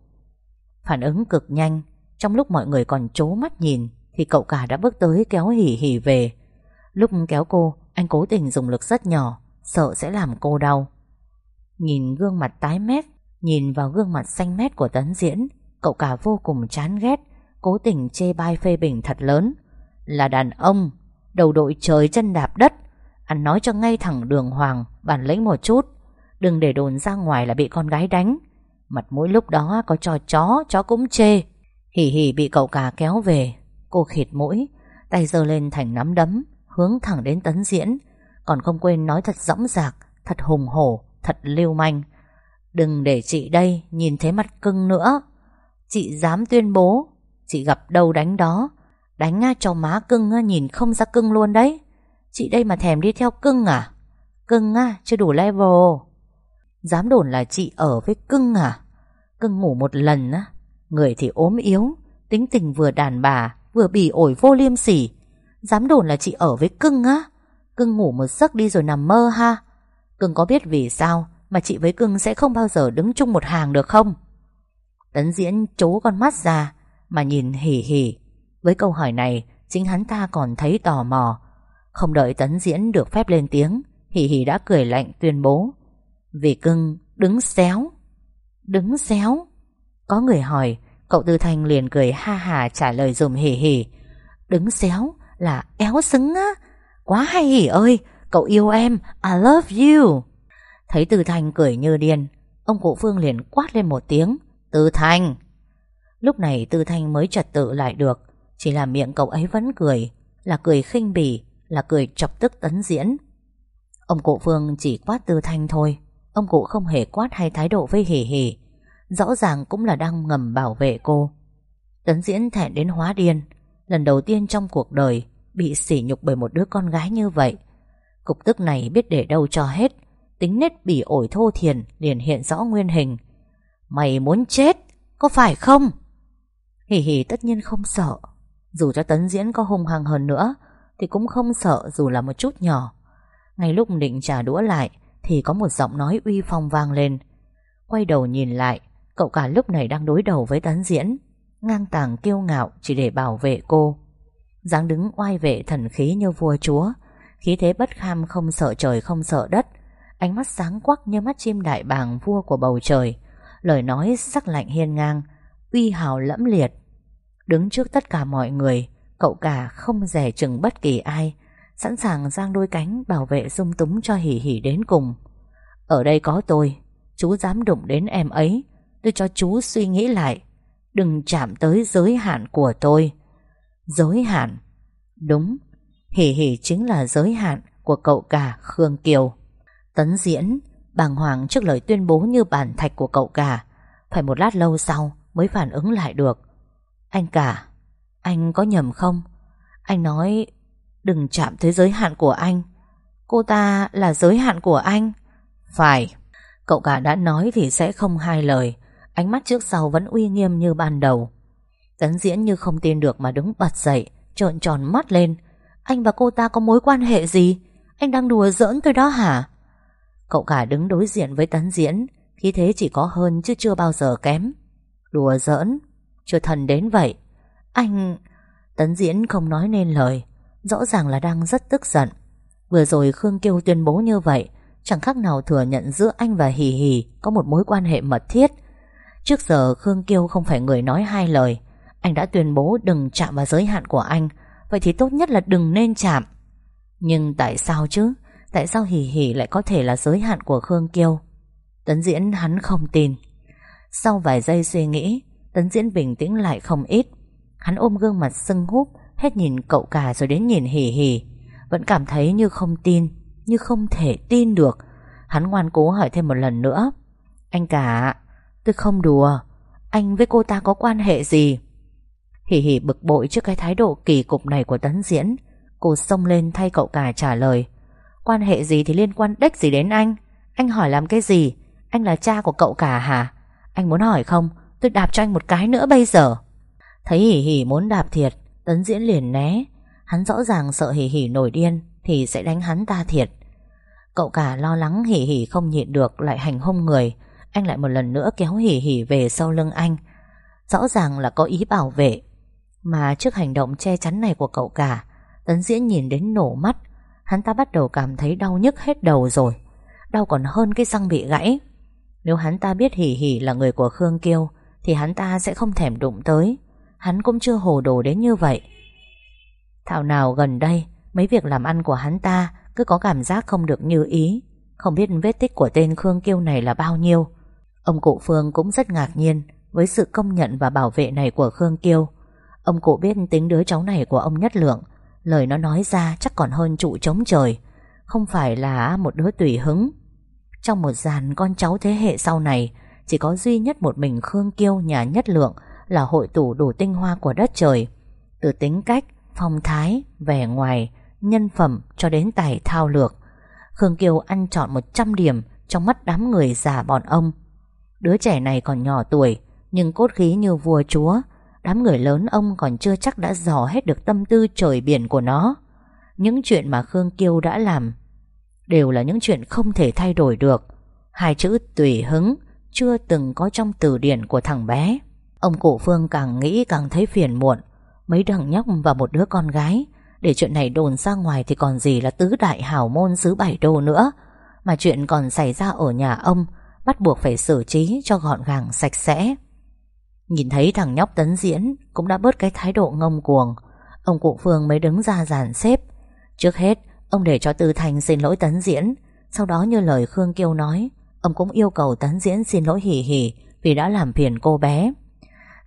Phản ứng cực nhanh, trong lúc mọi người còn chố mắt nhìn thì cậu cả đã bước tới kéo hỉ hỉ về. Lúc kéo cô, anh cố tình dùng lực rất nhỏ, sợ sẽ làm cô đau. Nhìn gương mặt tái mét, nhìn vào gương mặt xanh mét của tấn diễn, cậu cả vô cùng chán ghét, cố tình chê bai phê bình thật lớn. Là đàn ông, đầu đội trời chân đạp đất, anh nói cho ngay thẳng đường hoàng, bản lĩnh một chút. Đừng để đồn ra ngoài là bị con gái đánh. Mặt mũi lúc đó có cho chó Chó cũng chê. Hỉ hỉ bị cậu cả kéo về. Cô khịt mũi Tay giơ lên thành nắm đấm Hướng thẳng đến tấn diễn. Còn không quên nói thật dõng dạc Thật hùng hổ Thật lưu manh. Đừng để chị đây nhìn thấy mặt cưng nữa. Chị dám tuyên bố, Chị gặp đâu đánh đó. Đánh cho má cưng nhìn không ra cưng luôn đấy. Chị đây mà thèm đi theo cưng à? Cưng á, chưa đủ level. Dám đồn là chị ở với cưng à? Cưng ngủ một lần á, Người thì ốm yếu, Tính tình vừa đàn bà, Vừa bỉ ổi vô liêm sỉ. Dám đồn là chị ở với cưng á? Cưng ngủ một giấc đi rồi nằm mơ ha. Cưng có biết vì sao Mà chị với cưng sẽ không bao giờ đứng chung một hàng được không? Tấn diễn chố con mắt ra, Mà nhìn hỉ hỉ Với câu hỏi này, Chính hắn ta còn thấy tò mò. Không đợi tấn diễn được phép lên tiếng Hỉ hỉ đã cười lạnh tuyên bố. Vì cưng, đứng xéo. Đứng xéo. Có người hỏi, Cậu Tư Thanh liền cười ha hà trả lời dùm hỉ hỉ Đứng xéo là éo xứng á. Quá hay hỉ ơi, Cậu yêu em, I love you. Thấy Tư Thanh cười như điên, Ông cụ Phương liền quát lên một tiếng. Tư Thanh. Lúc này Tư Thanh mới trật tự lại được, Chỉ là miệng cậu ấy vẫn cười, Là cười khinh bỉ, Là cười chọc tức tấn diễn. Ông cụ Phương chỉ quát Tư Thanh thôi, Ông cụ không hề quát hay thái độ với hỉ hỉ Rõ ràng cũng là đang ngầm bảo vệ cô. Tấn diễn thẹn đến hóa điên, Lần đầu tiên trong cuộc đời Bị sỉ nhục bởi một đứa con gái như vậy. Cục tức này biết để đâu cho hết, Tính nết bỉ ổi thô thiền Liền hiện rõ nguyên hình Mày muốn chết Có phải không? Hỉ hỉ tất nhiên không sợ. Dù cho tấn diễn có hung hăng hơn nữa Thì cũng không sợ dù là một chút nhỏ. Ngay lúc định trả đũa lại thì có một giọng nói uy phong vang lên. Quay đầu nhìn lại, cậu cả lúc này đang đối đầu với tấn diễn, ngang tàng kiêu ngạo chỉ để bảo vệ cô. dáng đứng oai vệ thần khí như vua chúa, khí thế bất kham không sợ trời không sợ đất, ánh mắt sáng quắc như mắt chim đại bàng vua của bầu trời, lời nói sắc lạnh hiên ngang, uy hào lẫm liệt. Đứng trước tất cả mọi người, cậu cả không rẻ chừng bất kỳ ai, Sẵn sàng giang đôi cánh bảo vệ dung túng cho hỉ hỉ đến cùng. Ở đây có tôi Chú dám đụng đến em ấy Tôi cho chú suy nghĩ lại Đừng chạm tới giới hạn của tôi. Giới hạn? Đúng Hỉ hỉ chính là giới hạn Của cậu cả Khương Kiều. Tấn diễn Bàng hoàng trước lời tuyên bố như bản thạch của cậu cả. Phải một lát lâu sau Mới phản ứng lại được. Anh cả, Anh có nhầm không? Anh nói, Đừng chạm tới giới hạn của anh. Cô ta là giới hạn của anh. Phải. Cậu cả đã nói thì sẽ không hai lời. Ánh mắt trước sau vẫn uy nghiêm như ban đầu. Tấn diễn như không tin được mà đứng bật dậy, Trợn tròn mắt lên. Anh và cô ta có mối quan hệ gì? Anh đang đùa giỡn tôi đó hả? Cậu cả đứng đối diện với tấn diễn. Khi thế chỉ có hơn chứ chưa bao giờ kém. Đùa giỡn. Chưa thần đến vậy. Anh Tấn diễn không nói nên lời. Rõ ràng là đang rất tức giận. Vừa rồi Khương Kiêu tuyên bố như vậy, Chẳng khác nào thừa nhận giữa anh và Hì Hì Có một mối quan hệ mật thiết. Trước giờ Khương Kiêu không phải người nói hai lời. Anh đã tuyên bố đừng chạm vào giới hạn của anh. Vậy thì tốt nhất là đừng nên chạm. Nhưng tại sao chứ? Tại sao Hỉ Hỉ lại có thể là giới hạn của Khương Kiêu? Tấn Diễn hắn không tin. Sau vài giây suy nghĩ, Tấn Diễn bình tĩnh lại không ít. Hắn ôm gương mặt sưng húp, Hết nhìn cậu cả rồi đến nhìn Hỉ Hỉ. Vẫn cảm thấy như không tin, Như không thể tin được. Hắn ngoan cố hỏi thêm một lần nữa. Anh cả, Tôi không đùa. Anh với cô ta có quan hệ gì? Hỉ hỉ bực bội trước cái thái độ kỳ cục này của Tấn Diễn. Cô xông lên thay cậu cả trả lời. Quan hệ gì thì liên quan đếch gì đến anh? Anh hỏi làm cái gì? Anh là cha của cậu cả hả? Anh muốn hỏi không? Tôi đạp cho anh một cái nữa bây giờ. Thấy hỉ hỉ muốn đạp thiệt, Tấn Diễn liền né. Hắn rõ ràng sợ hỉ hỉ nổi điên Thì sẽ đánh hắn ta thiệt. Cậu cả lo lắng hỉ hỉ không nhịn được Lại hành hung người. Anh lại một lần nữa kéo hỉ hỉ về sau lưng anh. Rõ ràng là có ý bảo vệ. Mà trước hành động che chắn này của cậu cả, Tấn Diễn nhìn đến nổ mắt. Hắn ta bắt đầu cảm thấy đau nhức hết đầu rồi. Đau còn hơn cái răng bị gãy. Nếu hắn ta biết Hỉ Hỉ là người của Khương Kiêu, Thì hắn ta sẽ không thèm đụng tới. Hắn cũng chưa hồ đồ đến như vậy. Thảo nào gần đây, Mấy việc làm ăn của hắn ta Cứ có cảm giác không được như ý. Không biết vết tích của tên Khương Kiêu này là bao nhiêu. Ông cụ Phương cũng rất ngạc nhiên Với sự công nhận và bảo vệ này của Khương Kiêu. Ông cụ biết tính đứa cháu này của ông Nhất Lượng Lời nó nói ra chắc còn hơn trụ chống trời. Không phải là một đứa tùy hứng. Trong một dàn con cháu thế hệ sau này Chỉ có duy nhất một mình Khương Kiêu nhà Nhất Lượng Là hội tủ đủ tinh hoa của đất trời. Từ tính cách, phong thái, vẻ ngoài Nhân phẩm cho đến tài thao lược Khương Kiêu ăn trọn 100 điểm Trong mắt đám người già bọn ông. Đứa trẻ này còn nhỏ tuổi Nhưng cốt khí như vua chúa Đám người lớn ông còn chưa chắc đã dò hết được tâm tư trời biển của nó. Những chuyện mà Khương Kiêu đã làm Đều là những chuyện không thể thay đổi được. Hai chữ tùy hứng Chưa từng có trong từ điển của thằng bé. Ông cụ Phương càng nghĩ càng thấy phiền muộn. Mấy thằng nhóc và một đứa con gái, Để chuyện này đồn ra ngoài Thì còn gì là tứ đại hảo môn xứ bảy đô nữa. Mà chuyện còn xảy ra ở nhà ông Bắt buộc phải xử trí cho gọn gàng, sạch sẽ. Nhìn thấy thằng nhóc tấn diễn, Cũng đã bớt cái thái độ ngông cuồng. Ông cụ Phương mới đứng ra giàn xếp. Trước hết, Ông để cho Tư Thành xin lỗi tấn diễn. Sau đó như lời Khương Kiêu nói, Ông cũng yêu cầu tấn diễn xin lỗi hỉ hỉ Vì đã làm phiền cô bé.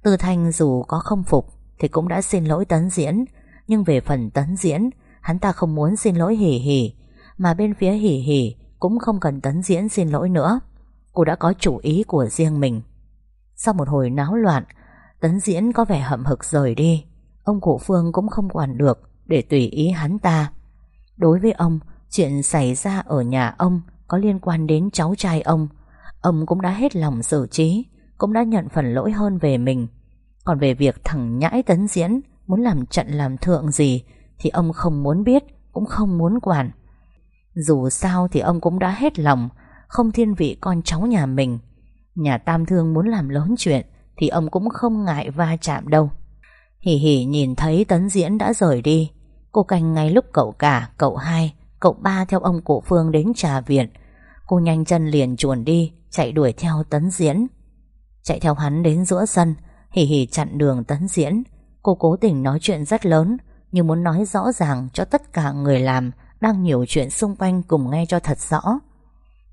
Tư Thanh dù có không phục Thì cũng đã xin lỗi tấn diễn. Nhưng về phần tấn diễn, Hắn ta không muốn xin lỗi hỉ hỉ Mà bên phía hỉ hỉ Cũng không cần tấn diễn xin lỗi nữa. Cô đã có chủ ý của riêng mình sau một hồi náo loạn, Tấn diễn có vẻ hậm hực rời đi. Ông cụ Phương cũng không quản được Để tùy ý hắn ta. Đối với ông, Chuyện xảy ra ở nhà ông Có liên quan đến cháu trai ông. Ông cũng đã hết lòng xử trí, Cũng đã nhận phần lỗi hơn về mình. Còn về việc thằng nhãi tấn diễn Muốn làm trận làm thượng gì Thì ông không muốn biết, Cũng không muốn quản. Dù sao thì ông cũng đã hết lòng Không thiên vị con cháu nhà mình. Nhà Tam Thương muốn làm lớn chuyện Thì ông cũng không ngại va chạm đâu. Hỉ hỉ nhìn thấy Tấn Diễn đã rời đi. Cô canh ngay lúc cậu cả, cậu hai Cậu ba theo ông cụ Phương đến trà viện. Cô nhanh chân liền chuồn đi Chạy đuổi theo Tấn Diễn. Chạy theo hắn đến giữa sân Hỉ hỉ chặn đường Tấn Diễn. Cô cố tình nói chuyện rất lớn Nhưng muốn nói rõ ràng cho tất cả người làm Đang nhiều chuyện xung quanh cùng nghe cho thật rõ.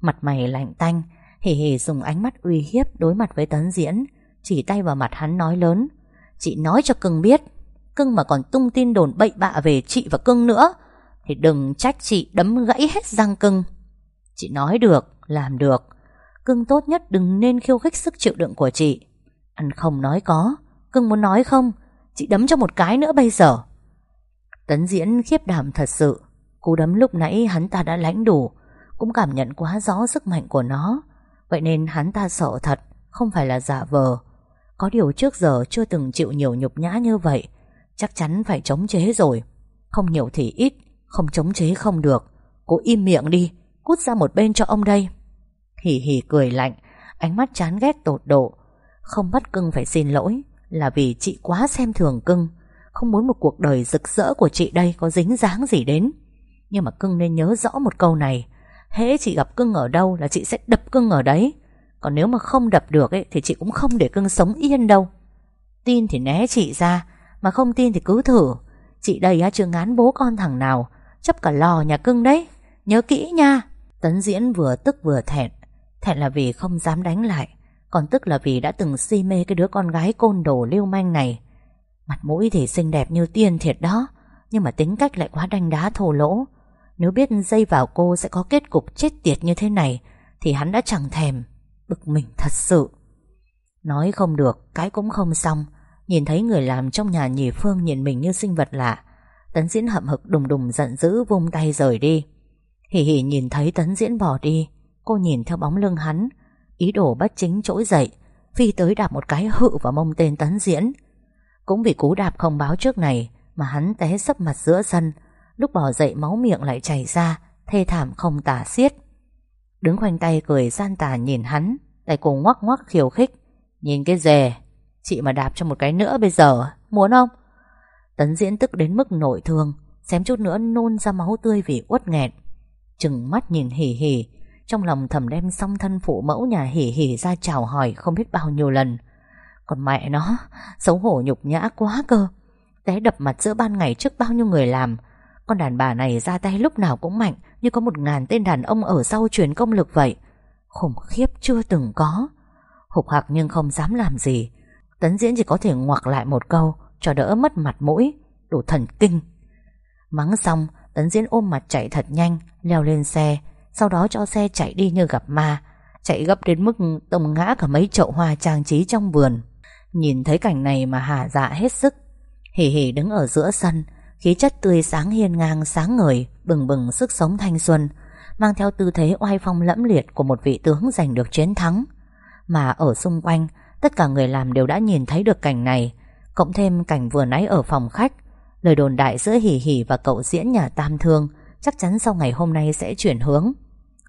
Mặt mày lạnh tanh hề hề dùng ánh mắt uy hiếp đối mặt với tấn diễn Chỉ tay vào mặt hắn nói lớn Chị nói cho cưng biết Cưng mà còn tung tin đồn bậy bạ về chị và cưng nữa Thì đừng trách chị đấm gãy hết răng cưng. Chị nói được, làm được. Cưng tốt nhất đừng nên khiêu khích sức chịu đựng của chị. Ăn không nói có Cưng muốn nói không Chị đấm cho một cái nữa bây giờ. Tấn diễn khiếp đảm thật sự. Cú đấm lúc nãy hắn ta đã lãnh đủ Cũng cảm nhận quá rõ sức mạnh của nó. Vậy nên hắn ta sợ thật, Không phải là giả vờ. Có điều trước giờ chưa từng chịu nhiều nhục nhã như vậy, Chắc chắn phải chống chế rồi. Không nhiều thì ít, Không chống chế không được. Cô im miệng đi, Cút ra một bên cho ông đây. Hỉ hỉ cười lạnh, Ánh mắt chán ghét tột độ. Không bắt cưng phải xin lỗi, Là vì chị quá xem thường cưng. Không muốn một cuộc đời rực rỡ của chị đây Có dính dáng gì đến. Nhưng mà cưng nên nhớ rõ một câu này Hễ chị gặp cưng ở đâu là chị sẽ đập cưng ở đấy. Còn nếu mà không đập được ấy, Thì chị cũng không để cưng sống yên đâu. Tin thì né chị ra Mà không tin thì cứ thử. Chị đây á chưa ngán bố con thằng nào Chấp cả lò nhà cưng đấy. Nhớ kỹ nha. Tấn Diễn vừa tức vừa thẹn. Thẹn là vì không dám đánh lại Còn tức là vì đã từng si mê cái đứa con gái côn đồ lưu manh này. Mặt mũi thì xinh đẹp như tiên thiệt đó Nhưng mà tính cách lại quá đanh đá thô lỗ. Nếu biết dây vào cô sẽ có kết cục chết tiệt như thế này Thì hắn đã chẳng thèm Bực mình thật sự. Nói không được, cái cũng không xong. Nhìn thấy người làm trong nhà nhì Phương nhìn mình như sinh vật lạ Tấn Diễn hậm hực đùng đùng giận dữ vung tay rời đi. Hỉ hỉ nhìn thấy Tấn Diễn bỏ đi Cô nhìn theo bóng lưng hắn Ý đồ bất chính trỗi dậy Phi tới đạp một cái hự vào mông tên Tấn Diễn. Cũng vì cú đạp không báo trước này Mà hắn té sấp mặt giữa sân Lúc bỏ dậy máu miệng lại chảy ra, Thê thảm không tả xiết. Đứng khoanh tay cười gian tà nhìn hắn Lại cùng ngoắc ngoắc khiêu khích. Nhìn cái dề Chị mà đạp cho một cái nữa bây giờ, Muốn không? Tấn diễn tức đến mức nội thương, Xém chút nữa nôn ra máu tươi vì uất nghẹt trừng mắt nhìn hỉ hỉ, Trong lòng thầm đem song thân phụ mẫu nhà hỉ hỉ ra chào hỏi Không biết bao nhiêu lần. Còn mẹ nó, Xấu hổ nhục nhã quá cơ. Té đập mặt giữa ban ngày trước bao nhiêu người làm con đàn bà này ra tay lúc nào cũng mạnh, Như có một ngàn tên đàn ông ở sau truyền công lực vậy. Khủng khiếp chưa từng có. Hục hạc nhưng không dám làm gì. Tấn diễn chỉ có thể ngoặc lại một câu, Cho đỡ mất mặt mũi. Đủ thần kinh. Mắng xong, Tấn diễn ôm mặt chạy thật nhanh, Leo lên xe, Sau đó cho xe chạy đi như gặp ma, Chạy gấp đến mức tông ngã cả mấy chậu hoa trang trí trong vườn. Nhìn thấy cảnh này mà hà dạ hết sức. Hỉ hỉ đứng ở giữa sân Khí chất tươi sáng hiên ngang sáng ngời, Bừng bừng sức sống thanh xuân, Mang theo tư thế oai phong lẫm liệt Của một vị tướng giành được chiến thắng. Mà ở xung quanh, Tất cả người làm đều đã nhìn thấy được cảnh này, Cộng thêm cảnh vừa nãy ở phòng khách. Lời đồn đại giữa Hỉ Hỉ và cậu diễn nhà Tam Thương Chắc chắn sau ngày hôm nay sẽ chuyển hướng.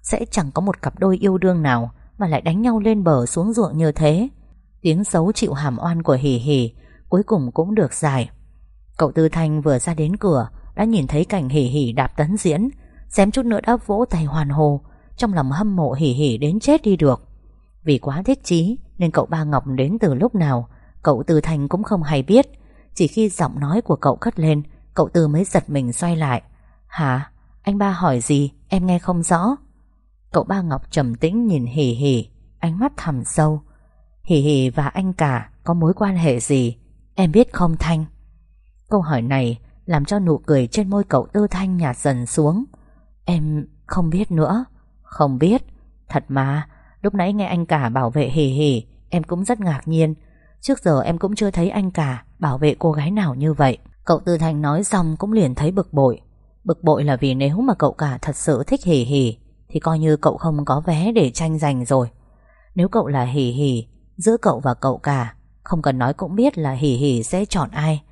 Sẽ chẳng có một cặp đôi yêu đương nào Mà lại đánh nhau lên bờ xuống ruộng như thế. Tiếng xấu chịu hàm oan của Hỉ Hỉ Cuối cùng cũng được giải. Cậu Tư Thanh vừa ra đến cửa, Đã nhìn thấy cảnh Hỉ Hỉ đạp tấn diễn Xém chút nữa đã vỗ tay hoàn hồ, Trong lòng hâm mộ Hỉ Hỉ đến chết đi được Vì quá thích chí, Nên cậu ba Ngọc đến từ lúc nào, Cậu Tư Thanh cũng không hay biết Chỉ khi giọng nói của cậu cất lên, Cậu Tư mới giật mình xoay lại Hả? Anh ba hỏi gì? Em nghe không rõ Cậu ba Ngọc trầm tĩnh nhìn Hỉ Hỉ, Ánh mắt thẳm sâu Hỉ Hỉ và anh cả có mối quan hệ gì? Em biết không Thanh? Câu hỏi này làm cho nụ cười trên môi cậu Tư Thanh nhạt dần xuống. Em không biết nữa. Không biết. Thật mà, Lúc nãy nghe anh cả bảo vệ hỉ hỉ Em cũng rất ngạc nhiên. Trước giờ em cũng chưa thấy anh cả Bảo vệ cô gái nào như vậy. Cậu Tư Thanh nói xong cũng liền thấy bực bội. Bực bội là vì nếu mà cậu cả thật sự thích hỉ hỉ Thì coi như cậu không có vé để tranh giành rồi. Nếu cậu là hỉ hỉ Giữa cậu và cậu cả, Không cần nói cũng biết là hỉ hỉ sẽ chọn ai.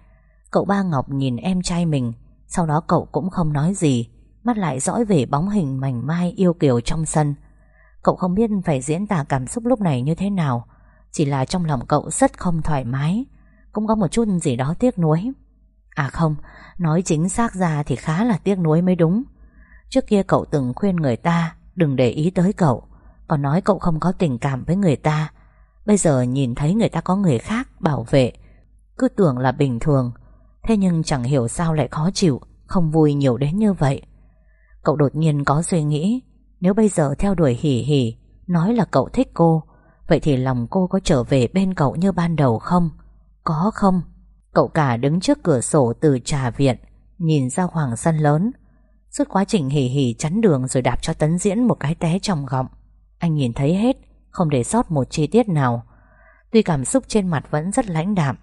Cậu ba Ngọc nhìn em trai mình, Sau đó cậu cũng không nói gì, Mắt lại dõi về bóng hình mảnh mai yêu kiều trong sân. Cậu không biết phải diễn tả cảm xúc lúc này như thế nào, Chỉ là trong lòng cậu rất không thoải mái. Cũng có một chút gì đó tiếc nuối. À không, Nói chính xác ra thì khá là tiếc nuối mới đúng. Trước kia cậu từng khuyên người ta Đừng để ý tới cậu, Còn nói cậu không có tình cảm với người ta. Bây giờ nhìn thấy người ta có người khác bảo vệ, Cứ tưởng là bình thường. Thế nhưng chẳng hiểu sao lại khó chịu, Không vui nhiều đến như vậy Cậu đột nhiên có suy nghĩ, Nếu bây giờ theo đuổi hỉ hỉ, Nói là cậu thích cô, Vậy thì lòng cô có trở về bên cậu như ban đầu không? Có không? Cậu cả đứng trước cửa sổ từ trà viện, Nhìn ra khoảng sân lớn Suốt quá trình hỉ hỉ chắn đường Rồi đạp cho tấn diễn một cái té trong gọng Anh nhìn thấy hết, Không để sót một chi tiết nào Tuy cảm xúc trên mặt vẫn rất lãnh đạm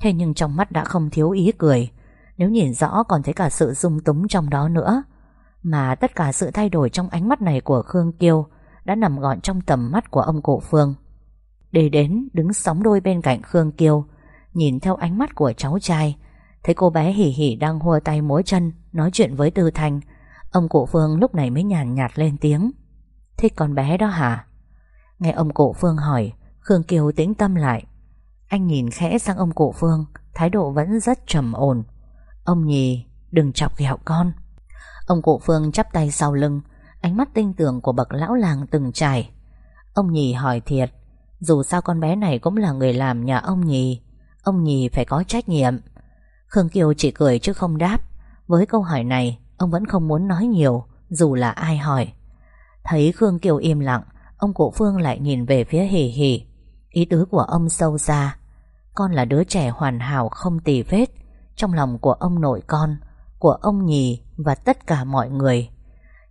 Thế nhưng trong mắt đã không thiếu ý cười. Nếu nhìn rõ còn thấy cả sự dung túng trong đó nữa. Mà tất cả sự thay đổi trong ánh mắt này của Khương Kiêu Đã nằm gọn trong tầm mắt của ông cụ Phương. Để đến đứng sóng đôi bên cạnh Khương Kiêu Nhìn theo ánh mắt của cháu trai Thấy cô bé hỉ hỉ đang hùa tay múa chân Nói chuyện với Tư Thành Ông cụ Phương lúc này mới nhàn nhạt, nhạt lên tiếng. Thích con bé đó hả? Nghe ông cụ Phương hỏi Khương Kiều tĩnh tâm lại. Anh nhìn khẽ sang ông cụ Phương, Thái độ vẫn rất trầm ổn. Ông nhì, đừng chọc ghẹo con. Ông cụ Phương chắp tay sau lưng, Ánh mắt tinh tưởng của bậc lão làng từng trải. Ông nhì hỏi thiệt, Dù sao con bé này cũng là người làm nhà ông nhì Ông nhì phải có trách nhiệm. Khương Kiều chỉ cười chứ không đáp. Với câu hỏi này, Ông vẫn không muốn nói nhiều, Dù là ai hỏi. Thấy Khương Kiều im lặng, Ông cụ Phương lại nhìn về phía hỉ hỉ Ý tứ của ông sâu xa. Con là đứa trẻ hoàn hảo không tì vết. Trong lòng của ông nội con, Của ông nhì Và tất cả mọi người.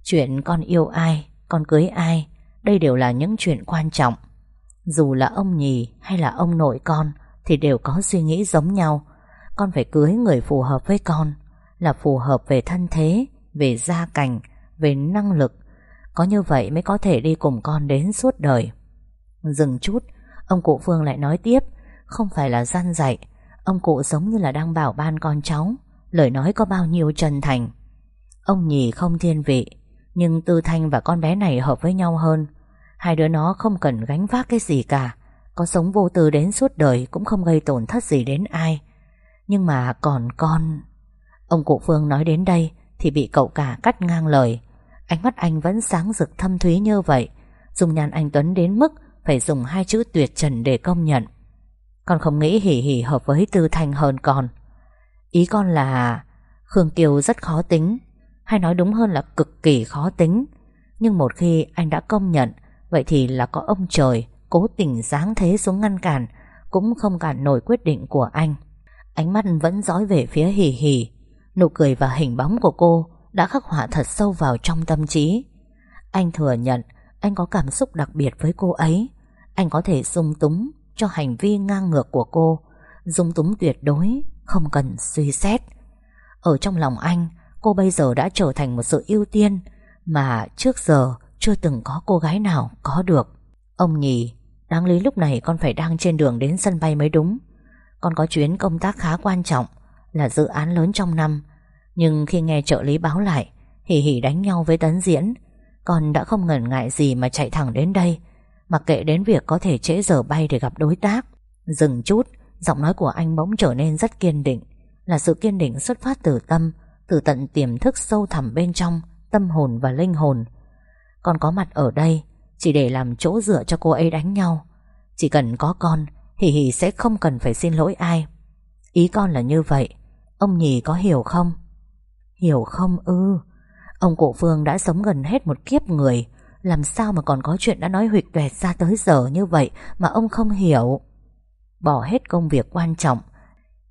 Chuyện con yêu ai, Con cưới ai, Đây đều là những chuyện quan trọng. Dù là ông nhì hay là ông nội con Thì đều có suy nghĩ giống nhau. Con phải cưới người phù hợp với con, Là phù hợp về thân thế, Về gia cảnh, Về năng lực. Có như vậy mới có thể đi cùng con đến suốt đời. Dừng chút Ông cụ Phương lại nói tiếp, Không phải là gian dạy, Ông cụ giống như là đang bảo ban con cháu, Lời nói có bao nhiêu chân thành. Ông nhì không thiên vị, Nhưng Tư Thanh và con bé này hợp với nhau hơn. Hai đứa nó không cần gánh vác cái gì cả, Có sống vô tư đến suốt đời Cũng không gây tổn thất gì đến ai. Nhưng mà còn con, Ông cụ Phương nói đến đây Thì bị cậu cả cắt ngang lời. Ánh mắt anh vẫn sáng rực thâm thúy như vậy, Dùng nhàn anh Tuấn đến mức phải dùng hai chữ tuyệt trần để công nhận. Con không nghĩ hỉ hỉ hợp với Tư Thanh hơn con. Ý con là Khương Kiều rất khó tính, Hay nói đúng hơn là cực kỳ khó tính. Nhưng một khi anh đã công nhận, Vậy thì là có ông trời Cố tình giáng thế xuống ngăn cản, Cũng không cản nổi quyết định của anh. Ánh mắt vẫn dõi về phía hỉ hỉ. Nụ cười và hình bóng của cô Đã khắc họa thật sâu vào trong tâm trí. Anh thừa nhận Anh có cảm xúc đặc biệt với cô ấy. Anh có thể dung túng Cho hành vi ngang ngược của cô. Dung túng tuyệt đối, Không cần suy xét. Ở trong lòng anh, Cô bây giờ đã trở thành một sự ưu tiên Mà trước giờ chưa từng có cô gái nào có được. Ông nhì, Đáng lý lúc này con phải đang trên đường đến sân bay mới đúng. Con có chuyến công tác khá quan trọng, Là dự án lớn trong năm. Nhưng khi nghe trợ lý báo lại Hỉ hỉ đánh nhau với tấn diễn, Con đã không ngần ngại gì mà chạy thẳng đến đây. Mặc kệ đến việc có thể trễ giờ bay để gặp đối tác. Dừng chút, Giọng nói của anh bỗng trở nên rất kiên định. Là sự kiên định xuất phát từ tâm, Từ tận tiềm thức sâu thẳm bên trong, Tâm hồn và linh hồn. Con có mặt ở đây, Chỉ để làm chỗ dựa cho cô ấy đánh nhau. Chỉ cần có con Hỉ hì sẽ không cần phải xin lỗi ai. Ý con là như vậy. Ông nhì có hiểu không? Hiểu không ư? Ông cụ Phương đã sống gần hết một kiếp người. Làm sao mà còn có chuyện đã nói huyệt tuẹt ra tới giờ như vậy Mà ông không hiểu? Bỏ hết công việc quan trọng,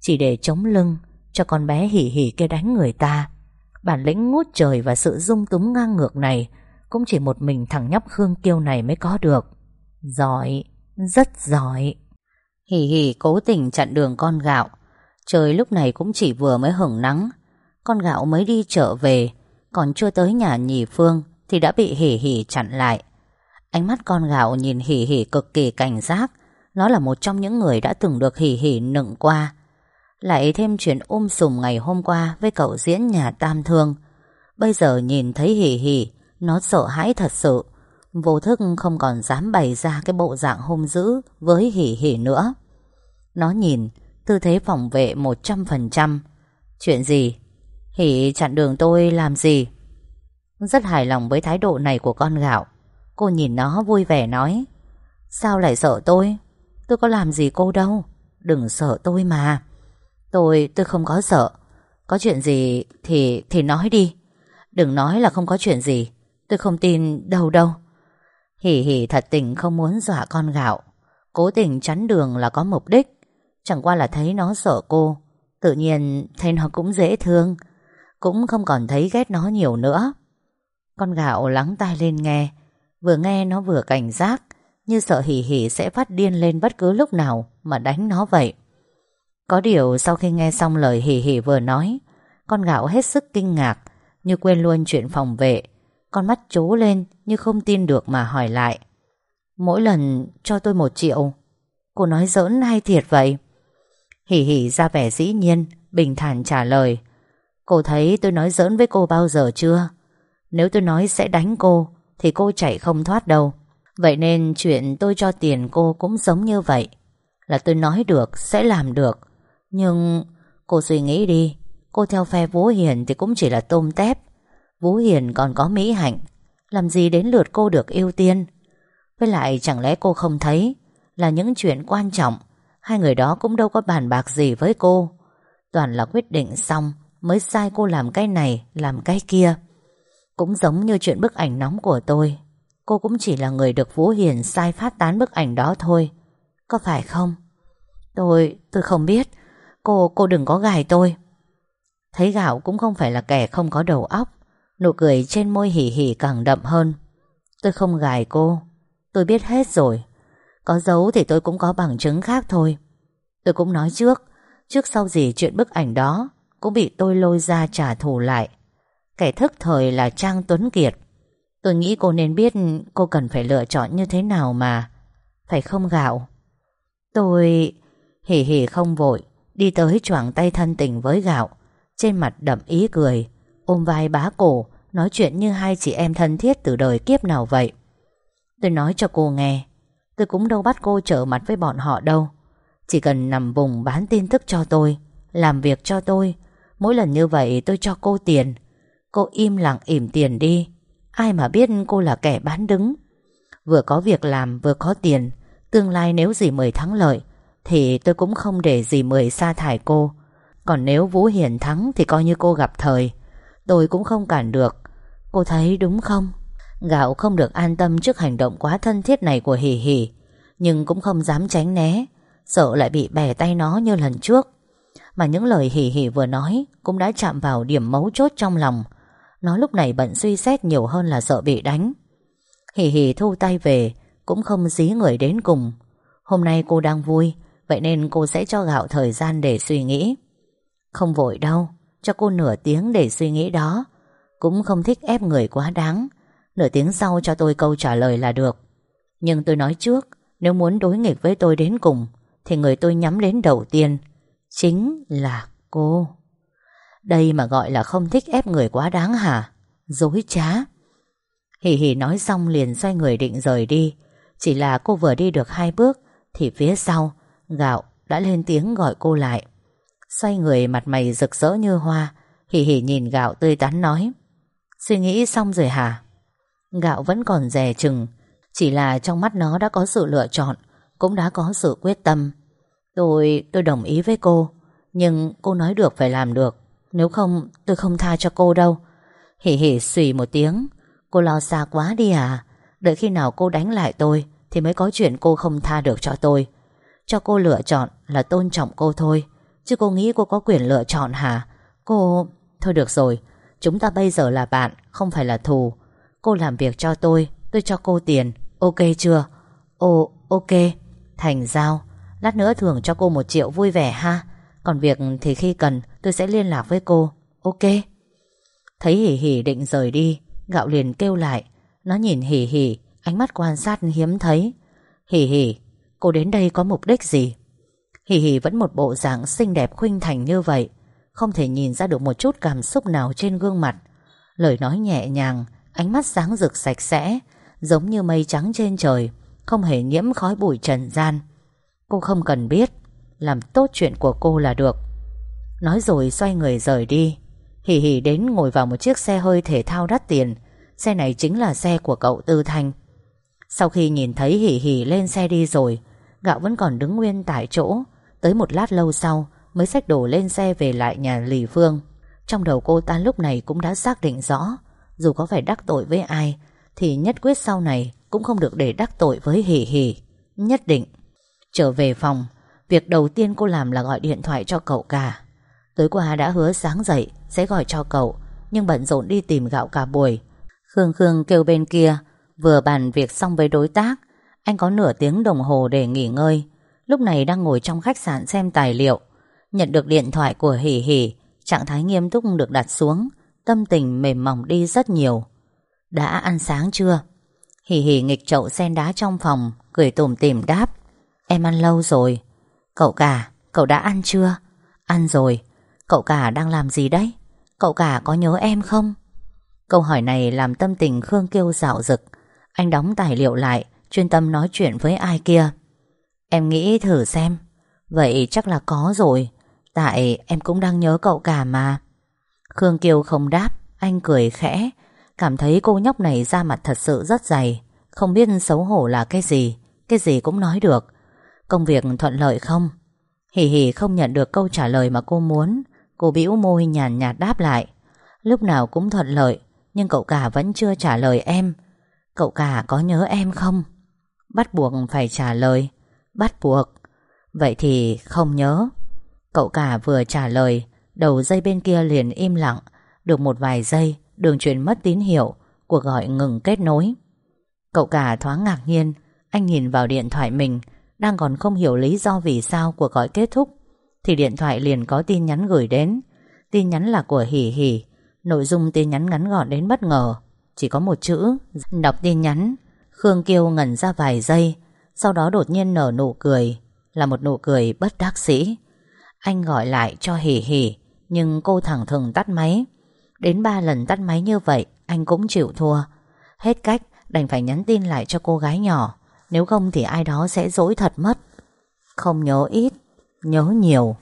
Chỉ để chống lưng Cho con bé hỉ hỉ kia đánh người ta. Bản lĩnh ngút trời và sự dung túng ngang ngược này Cũng chỉ một mình thằng nhóc Khương Kiêu này mới có được. Giỏi, Rất giỏi. Hỉ hỉ cố tình chặn đường con gạo. Trời lúc này cũng chỉ vừa mới hửng nắng. Con gạo mới đi chợ về, Còn chưa tới nhà nhì Phương. Thì đã bị hỉ hỉ chặn lại. Ánh mắt con gạo nhìn hỉ hỉ cực kỳ cảnh giác. Nó là một trong những người đã từng được hỉ hỉ nựng qua. Lại thêm chuyện ôm sùm ngày hôm qua Với cậu diễn nhà tam thương. Bây giờ nhìn thấy hỉ hỉ, Nó sợ hãi thật sự. Vô thức không còn dám bày ra Cái bộ dạng hung dữ Với hỉ hỉ nữa. Nó nhìn, Tư thế phòng vệ 100% Chuyện gì? Hỉ chặn đường tôi làm gì? Rất hài lòng với thái độ này của con gạo. Cô nhìn nó vui vẻ nói Sao lại sợ tôi? Tôi có làm gì cô đâu? Đừng sợ tôi mà. Tôi, tôi không có sợ. Có chuyện gì thì, thì nói đi. Đừng nói là không có chuyện gì. Tôi không tin đâu đâu. Hỉ hỉ thật tình không muốn dọa con gạo. Cố tình chắn đường là có mục đích. Chẳng qua là thấy nó sợ cô. Tự nhiên thấy nó cũng dễ thương. Cũng không còn thấy ghét nó nhiều nữa. Con gạo lắng tai lên nghe. Vừa nghe nó vừa cảnh giác, Như sợ hỉ hỉ sẽ phát điên lên bất cứ lúc nào Mà đánh nó vậy. Có điều sau khi nghe xong lời hỉ hỉ vừa nói, Con gạo hết sức kinh ngạc, Như quên luôn chuyện phòng vệ. Con mắt trố lên như không tin được mà hỏi lại, Mỗi lần cho tôi một triệu, Cô nói giỡn hay thiệt vậy? Hỉ hỉ ra vẻ dĩ nhiên, Bình thản trả lời, Cô thấy tôi nói giỡn với cô bao giờ chưa? Nếu tôi nói sẽ đánh cô, Thì cô chạy không thoát đâu. Vậy nên chuyện tôi cho tiền cô Cũng giống như vậy. Là tôi nói được, sẽ làm được. Nhưng cô suy nghĩ đi. Cô theo phe Vũ Hiền thì cũng chỉ là tôm tép. Vũ Hiền còn có Mỹ Hạnh. Làm gì đến lượt cô được ưu tiên? Với lại chẳng lẽ cô không thấy Là những chuyện quan trọng, Hai người đó cũng đâu có bàn bạc gì với cô. Toàn là quyết định xong Mới sai cô làm cái này, Làm cái kia. Cũng giống như chuyện bức ảnh nóng của tôi. Cô cũng chỉ là người được Vũ Hiền Sai phát tán bức ảnh đó thôi. Có phải không? Tôi, tôi không biết. Cô, cô đừng có gài tôi. Thấy gạo cũng không phải là kẻ không có đầu óc. Nụ cười trên môi hỉ hỉ càng đậm hơn. Tôi không gài cô. Tôi biết hết rồi. Có dấu thì tôi cũng có bằng chứng khác thôi. Tôi cũng nói trước. Trước sau gì chuyện bức ảnh đó Cũng bị tôi lôi ra trả thù lại. Kẻ thức thời là Trang Tuấn Kiệt. Tôi nghĩ cô nên biết Cô cần phải lựa chọn như thế nào mà. Phải không gạo? Tôi... Hỉ hỉ không vội, Đi tới choàng tay thân tình với gạo. Trên mặt đậm ý cười, Ôm vai bá cổ, Nói chuyện như hai chị em thân thiết từ đời kiếp nào vậy. Tôi nói cho cô nghe, Tôi cũng đâu bắt cô trở mặt với bọn họ đâu. Chỉ cần nằm vùng bán tin tức cho tôi, Làm việc cho tôi, Mỗi lần như vậy tôi cho cô tiền Cô im lặng ỉm tiền đi. Ai mà biết cô là kẻ bán đứng. Vừa có việc làm, vừa có tiền. Tương lai nếu dì mười thắng lợi, Thì tôi cũng không để dì mười sa thải cô. Còn nếu Vũ Hiền thắng Thì coi như cô gặp thời. Tôi cũng không cản được. Cô thấy đúng không? Gạo không được an tâm trước hành động quá thân thiết này của Hỷ Hỷ, Nhưng cũng không dám tránh né. Sợ lại bị bẻ tay nó như lần trước. Mà những lời Hỷ Hỷ vừa nói Cũng đã chạm vào điểm mấu chốt trong lòng. Nó lúc này bận suy xét nhiều hơn là sợ bị đánh. Hì hì thu tay về, Cũng không dí người đến cùng. Hôm nay cô đang vui, Vậy nên cô sẽ cho Gạo thời gian để suy nghĩ. Không vội đâu, Cho cô nửa tiếng để suy nghĩ đó. Cũng không thích ép người quá đáng. Nửa tiếng sau cho tôi câu trả lời là được. Nhưng tôi nói trước, Nếu muốn đối nghịch với tôi đến cùng, Thì người tôi nhắm đến đầu tiên Chính là cô. Đây mà gọi là không thích ép người quá đáng hả? Dối trá. Hì hì nói xong liền xoay người định rời đi. Chỉ là cô vừa đi được hai bước Thì phía sau Gạo đã lên tiếng gọi cô lại. Xoay người mặt mày rực rỡ như hoa Hì hì nhìn gạo tươi tắn nói Suy nghĩ xong rồi hả? Gạo vẫn còn dè chừng Chỉ là trong mắt nó đã có sự lựa chọn Cũng đã có sự quyết tâm. Tôi, tôi đồng ý với cô Nhưng cô nói được phải làm được. Nếu không, tôi không tha cho cô đâu. Hỉ hỉ xùy một tiếng. Cô lo xa quá đi à? Đợi khi nào cô đánh lại tôi, Thì mới có chuyện cô không tha được cho tôi. Cho cô lựa chọn là tôn trọng cô thôi. Chứ cô nghĩ cô có quyền lựa chọn hả? Cô... Thôi được rồi. Chúng ta bây giờ là bạn, Không phải là thù. Cô làm việc cho tôi Tôi cho cô tiền. Ok chưa? Ồ, ok. Thành giao. Lát nữa thưởng cho cô một triệu vui vẻ ha. Còn việc thì khi cần, tôi sẽ liên lạc với cô. Ok. Thấy hỉ hỉ định rời đi, Gạo liền kêu lại. Nó nhìn hỉ hỉ Ánh mắt quan sát hiếm thấy. Hỉ hỉ Cô đến đây có mục đích gì? Hỉ hỉ vẫn một bộ dạng xinh đẹp khuynh thành như vậy, Không thể nhìn ra được một chút cảm xúc nào trên gương mặt. Lời nói nhẹ nhàng, Ánh mắt sáng rực sạch sẽ, Giống như mây trắng trên trời, Không hề nhiễm khói bụi trần gian. Cô không cần biết làm tốt chuyện của cô là được. Nói rồi xoay người rời đi. Hỉ hỉ đến ngồi vào một chiếc xe hơi thể thao đắt tiền. Xe này chính là xe của cậu Tư Thanh. Sau khi nhìn thấy hỉ hỉ lên xe đi rồi, Gạo vẫn còn đứng nguyên tại chỗ. Tới một lát lâu sau, Mới xách đồ lên xe về lại nhà Lì Phương. Trong đầu cô ta lúc này cũng đã xác định rõ, dù có phải đắc tội với ai, Thì nhất quyết sau này Cũng không được để đắc tội với Hỉ Hỉ. Nhất định, Trở về phòng. Việc đầu tiên cô làm là gọi điện thoại cho cậu cả. Tối qua đã hứa sáng dậy Sẽ gọi cho cậu, Nhưng bận rộn đi tìm gạo cả buổi. Khương Khương kêu bên kia, Vừa bàn việc xong với đối tác. Anh có nửa tiếng đồng hồ để nghỉ ngơi. Lúc này đang ngồi trong khách sạn xem tài liệu. Nhận được điện thoại của Hỷ Hỷ, Trạng thái nghiêm túc được đặt xuống, Tâm tình mềm mỏng đi rất nhiều. Đã ăn sáng chưa? Hỉ hỉ nghịch chậu sen đá trong phòng, Cười tủm tỉm đáp. Em ăn lâu rồi. Cậu cả, cậu đã ăn chưa? Ăn rồi. Cậu cả đang làm gì đấy? Cậu cả có nhớ em không? Câu hỏi này làm tâm tình Khương Kiêu dạo rực Anh đóng tài liệu lại Chuyên tâm nói chuyện với ai kia? Em nghĩ thử xem. Vậy chắc là có rồi. Tại em cũng đang nhớ cậu cả mà. Khương Kiều không đáp Anh cười khẽ. Cảm thấy cô nhóc này da mặt thật sự rất dày. Không biết xấu hổ là cái gì Cái gì cũng nói được. Công việc thuận lợi không? Hỉ hỉ không nhận được câu trả lời mà cô muốn. Cô bĩu môi nhàn nhạt đáp lại. Lúc nào cũng thuận lợi, Nhưng cậu cả vẫn chưa trả lời em. Cậu cả có nhớ em không? Bắt buộc phải trả lời. Bắt buộc. Vậy thì không nhớ. Cậu cả vừa trả lời, Đầu dây bên kia liền im lặng. Được một vài giây, Đường truyền mất tín hiệu. Cuộc gọi ngừng kết nối. Cậu cả thoáng ngạc nhiên. Anh nhìn vào điện thoại mình. Đang còn không hiểu lý do vì sao cuộc gọi kết thúc, Thì điện thoại liền có tin nhắn gửi đến. Tin nhắn là của Hỉ Hỉ, Nội dung tin nhắn ngắn gọn đến bất ngờ. Chỉ có một chữ, Đọc tin nhắn. Khương Kiêu ngẩn ra vài giây, Sau đó đột nhiên nở nụ cười, Là một nụ cười bất đắc sĩ Anh gọi lại cho Hỉ Hỉ, Nhưng cô thẳng thừng tắt máy. Đến ba lần tắt máy như vậy, Anh cũng chịu thua. Hết cách, đành phải nhắn tin lại cho cô gái nhỏ. Nếu không thì ai đó sẽ dỗi thật mất. Không nhớ ít Nhớ nhiều.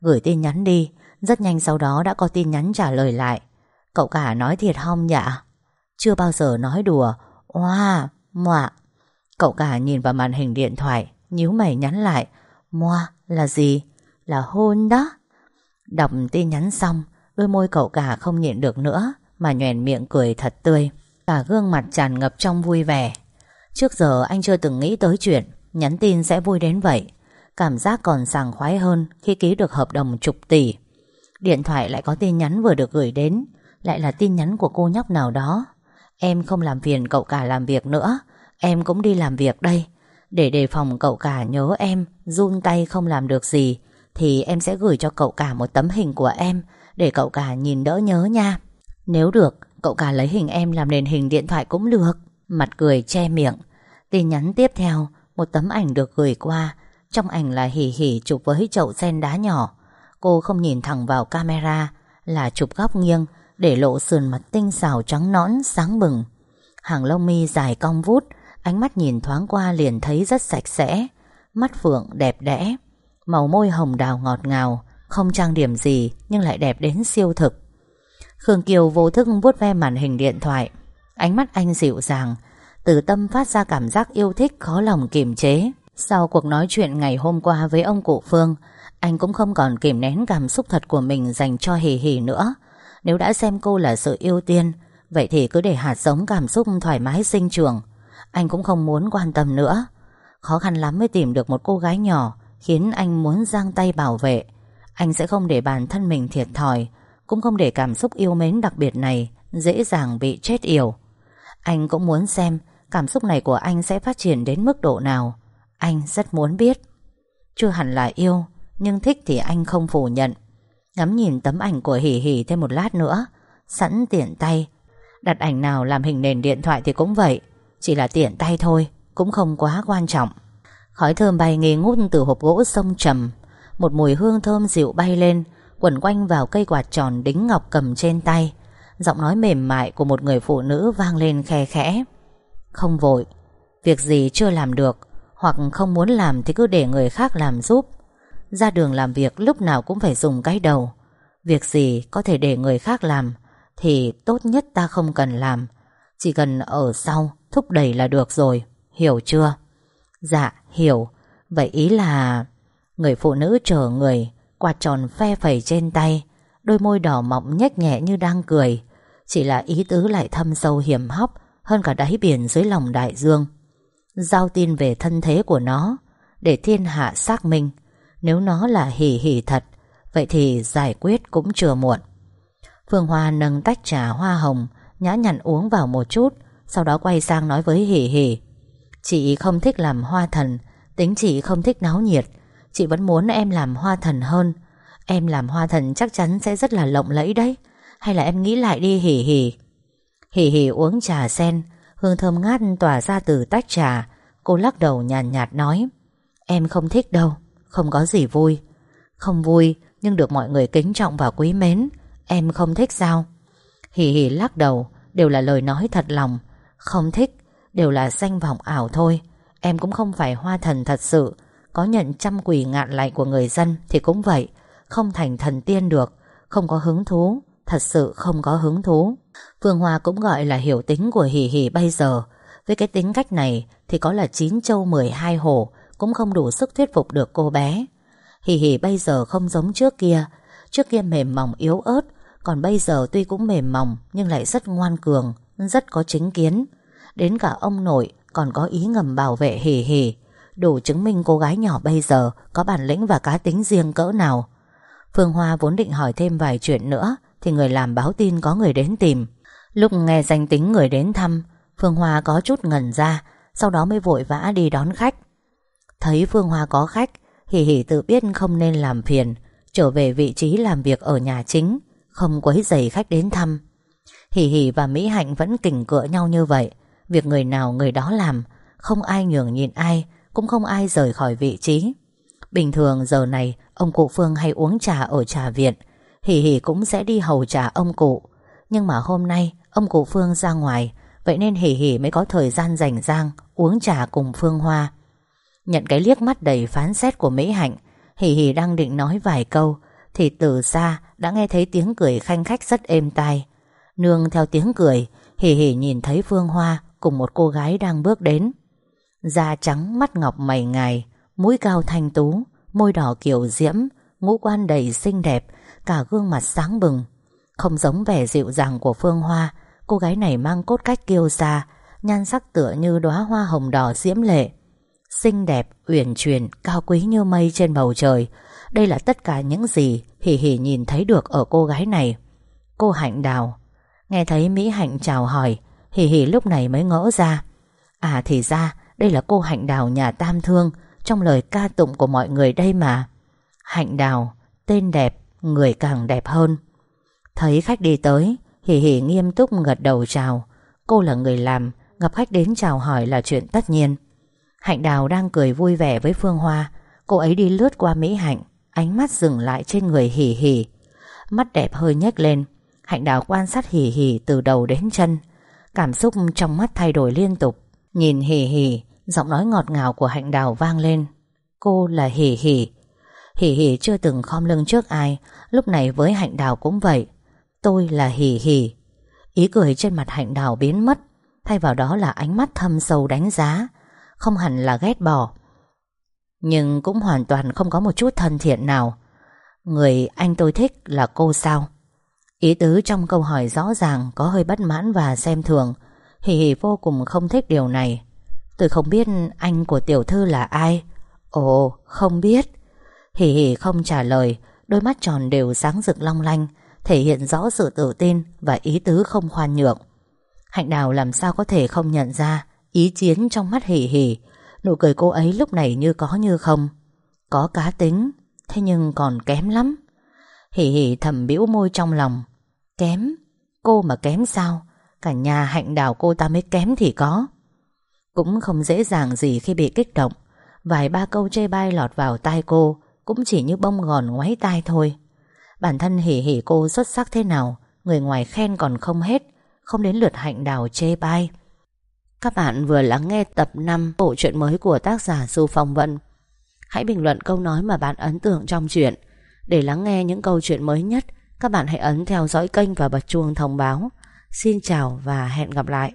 Gửi tin nhắn đi. Rất nhanh sau đó đã có tin nhắn trả lời lại. Cậu cả nói thiệt không dạ Chưa bao giờ nói đùa. Wow, mọa. Cậu cả nhìn vào màn hình điện thoại nhíu mày nhắn lại. Moa là gì? Là hôn đó. Đọc tin nhắn xong Đôi môi cậu cả không nhịn được nữa Mà nhoèn miệng cười thật tươi. Cả gương mặt tràn ngập trong vui vẻ. Trước giờ anh chưa từng nghĩ tới chuyện Nhắn tin sẽ vui đến vậy. Cảm giác còn sảng khoái hơn Khi ký được hợp đồng chục tỷ. Điện thoại lại có tin nhắn vừa được gửi đến, Lại là tin nhắn của cô nhóc nào đó. Em không làm phiền cậu cả làm việc nữa, Em cũng đi làm việc đây. Để đề phòng cậu cả nhớ em, Run tay không làm được gì, Thì em sẽ gửi cho cậu cả một tấm hình của em Để cậu cả nhìn đỡ nhớ nha. Nếu được, Cậu cả lấy hình em làm nền hình điện thoại cũng được. Mặt cười che miệng. Tin nhắn tiếp theo, Một tấm ảnh được gửi qua. Trong ảnh là hỉ hỉ chụp với chậu sen đá nhỏ. Cô không nhìn thẳng vào camera, Là chụp góc nghiêng, Để lộ sườn mặt tinh xảo trắng nõn, sáng bừng. Hàng lông mi dài cong vút, Ánh mắt nhìn thoáng qua liền thấy rất sạch sẽ. Mắt phượng đẹp đẽ, Màu môi hồng đào ngọt ngào, Không trang điểm gì Nhưng lại đẹp đến siêu thực. Khương Kiều vô thức vuốt ve màn hình điện thoại. Ánh mắt anh dịu dàng, Từ tâm phát ra cảm giác yêu thích khó lòng kiềm chế. Sau cuộc nói chuyện ngày hôm qua với ông cụ Phương, Anh cũng không còn kìm nén cảm xúc thật của mình dành cho Hì Hì nữa. Nếu đã xem cô là sự ưu tiên, Vậy thì cứ để hạt giống cảm xúc thoải mái sinh trường Anh cũng không muốn quan tâm nữa. Khó khăn lắm mới tìm được một cô gái nhỏ, Khiến anh muốn giang tay bảo vệ. Anh sẽ không để bản thân mình thiệt thòi, cũng không để cảm xúc yêu mến đặc biệt này Dễ dàng bị chết yểu. Anh cũng muốn xem Cảm xúc này của anh sẽ phát triển đến mức độ nào. Anh rất muốn biết. Chưa hẳn là yêu, Nhưng thích thì anh không phủ nhận. Ngắm nhìn tấm ảnh của Hỷ Hỷ thêm một lát nữa, Sẵn tiện tay. Đặt ảnh nào làm hình nền điện thoại thì cũng vậy, Chỉ là tiện tay thôi, Cũng không quá quan trọng. Khói thơm bay nghi ngút từ hộp gỗ sông trầm. Một mùi hương thơm dịu bay lên, quẩn quanh vào cây quạt tròn đính ngọc cầm trên tay. Giọng nói mềm mại của một người phụ nữ vang lên khe khẽ. Không vội, việc gì chưa làm được, hoặc không muốn làm thì cứ để người khác làm giúp. Ra đường làm việc lúc nào cũng phải dùng cái đầu. Việc gì có thể để người khác làm, thì tốt nhất ta không cần làm. Chỉ cần ở sau thúc đẩy là được rồi, hiểu chưa? Dạ, hiểu. Vậy ý là... Người phụ nữ chờ người Quạt tròn phe phẩy trên tay Đôi môi đỏ mọng nhếch nhẹ như đang cười. Chỉ là ý tứ lại thâm sâu hiểm hóc Hơn cả đáy biển dưới lòng đại dương. Giao tin về thân thế của nó, Để thiên hạ xác minh. Nếu nó là hỉ hỉ thật, Vậy thì giải quyết cũng chưa muộn. Phương Hoa nâng tách trà hoa hồng, Nhã nhặn uống vào một chút, Sau đó quay sang nói với hỉ hỉ. Chị không thích làm hoa thần, Tính chị không thích náo nhiệt. Chị vẫn muốn em làm hoa thần hơn Em làm hoa thần chắc chắn sẽ rất là lộng lẫy đấy. Hay là em nghĩ lại đi hỉ hỉ. Hỉ hỉ uống trà sen Hương thơm ngát tỏa ra từ tách trà. Cô lắc đầu nhàn nhạt, nhạt nói Em không thích đâu Không có gì vui. Không vui nhưng được mọi người kính trọng và quý mến. Em không thích sao? Hỉ hỉ lắc đầu Đều là lời nói thật lòng. Không thích Đều là danh vọng ảo thôi. Em cũng không phải hoa thần thật sự. Có nhận trăm quỷ ngạn lại của người dân Thì cũng vậy. Không thành thần tiên được, Không có hứng thú, Thật sự không có hứng thú. Phương Hoa cũng gọi là hiểu tính của Hỷ Hỷ bây giờ. Với cái tính cách này Thì có là chín châu 12 hổ Cũng không đủ sức thuyết phục được cô bé. Hì hì bây giờ không giống trước kia. Trước kia mềm mỏng yếu ớt, Còn bây giờ tuy cũng mềm mỏng Nhưng lại rất ngoan cường, Rất có chính kiến. Đến cả ông nội còn có ý ngầm bảo vệ hì hì Đủ chứng minh cô gái nhỏ bây giờ Có bản lĩnh và cá tính riêng cỡ nào. Phương Hoa vốn định hỏi thêm vài chuyện nữa, Thì người làm báo tin có người đến tìm. Lúc nghe danh tính người đến thăm, Phương Hoa có chút ngẩn ra, Sau đó mới vội vã đi đón khách. Thấy Phương Hoa có khách Hỉ hỉ tự biết không nên làm phiền, Trở về vị trí làm việc ở nhà chính, Không quấy rầy khách đến thăm. Hỉ hỉ và Mỹ Hạnh vẫn kỉnh cựa nhau như vậy, Việc người nào người đó làm, Không ai nhường nhịn ai, Cũng không ai rời khỏi vị trí. Bình thường giờ này, Ông cụ Phương hay uống trà ở trà viện. Hỉ hỉ cũng sẽ đi hầu trà ông cụ. Nhưng mà hôm nay, Ông cụ Phương ra ngoài, Vậy nên hỉ hỉ mới có thời gian rảnh rang Uống trà cùng Phương Hoa. Nhận cái liếc mắt đầy phán xét của Mỹ Hạnh Hỉ hỉ đang định nói vài câu, Thì từ xa đã nghe thấy tiếng cười khanh khách rất êm tai. Nương theo tiếng cười Hỉ hỉ nhìn thấy Phương Hoa Cùng một cô gái đang bước đến. Da trắng, mắt ngọc mày ngài Mũi cao thanh tú Môi đỏ kiểu diễm Ngũ quan đầy xinh đẹp Cả gương mặt sáng bừng. Không giống vẻ dịu dàng của Phương Hoa Cô gái này mang cốt cách kiêu sa Nhan sắc tựa như đóa hoa hồng đỏ diễm lệ. Xinh đẹp, uyển chuyển, cao quý như mây trên bầu trời. Đây là tất cả những gì Hỉ hỉ nhìn thấy được ở cô gái này. Cô Hạnh Đào. Nghe thấy Mỹ Hạnh chào hỏi Hỉ hỉ lúc này mới ngỡ ra. À thì ra đây là cô Hạnh Đào nhà Tam Thương trong lời ca tụng của mọi người đây mà. Hạnh Đào Tên đẹp, người càng đẹp hơn. Thấy khách đi tới Hỉ hỉ nghiêm túc gật đầu chào. Cô là người làm Gặp khách đến chào hỏi là chuyện tất nhiên. Hạnh Đào đang cười vui vẻ với Phương Hoa. Cô ấy đi lướt qua Mỹ Hạnh Ánh mắt dừng lại trên người hỉ hỉ. Mắt đẹp hơi nhếch lên Hạnh Đào quan sát hỉ hỉ từ đầu đến chân. Cảm xúc trong mắt thay đổi liên tục. Nhìn hỉ hỉ Giọng nói ngọt ngào của Hạnh Đào vang lên. Cô là hỉ hỉ Hỉ hỉ chưa từng khom lưng trước ai. Lúc này với Hạnh Đào cũng vậy. Tôi là hỉ hỉ Ý cười trên mặt Hạnh Đào biến mất. Thay vào đó là ánh mắt thâm sâu đánh giá. Không hẳn là ghét bỏ. Nhưng cũng hoàn toàn không có một chút thân thiện nào. Người anh tôi thích là cô sao? Ý tứ trong câu hỏi rõ ràng Có hơi bất mãn và xem thường. Hỉ hỉ vô cùng không thích điều này. Tôi không biết anh của tiểu thư là ai. Ồ, không biết. Hỉ hỉ không trả lời, Đôi mắt tròn đều sáng rực long lanh, Thể hiện rõ sự tự tin Và ý tứ không khoan nhượng. Hạnh đào làm sao có thể không nhận ra Ý chiến trong mắt hỉ hỉ Nụ cười cô ấy lúc này như có như không. Có cá tính, Thế nhưng còn kém lắm. Hỉ hỉ thầm bĩu môi trong lòng. Kém? Cô mà kém sao? Cả nhà hạnh đào cô ta mới kém thì có. Cũng không dễ dàng gì khi bị kích động. Vài ba câu chê bai lọt vào tai cô Cũng chỉ như bông gòn ngoáy tai thôi. Bản thân hỉ hỉ cô xuất sắc thế nào, Người ngoài khen còn không hết, Không đến lượt hạnh đào chê bai. Các bạn vừa lắng nghe tập 5 Bộ truyện mới của tác giả Du Phong Vân. Hãy bình luận câu nói mà bạn ấn tượng trong truyện Để lắng nghe những câu chuyện mới nhất, Các bạn hãy ấn theo dõi kênh và bật chuông thông báo. Xin chào và hẹn gặp lại.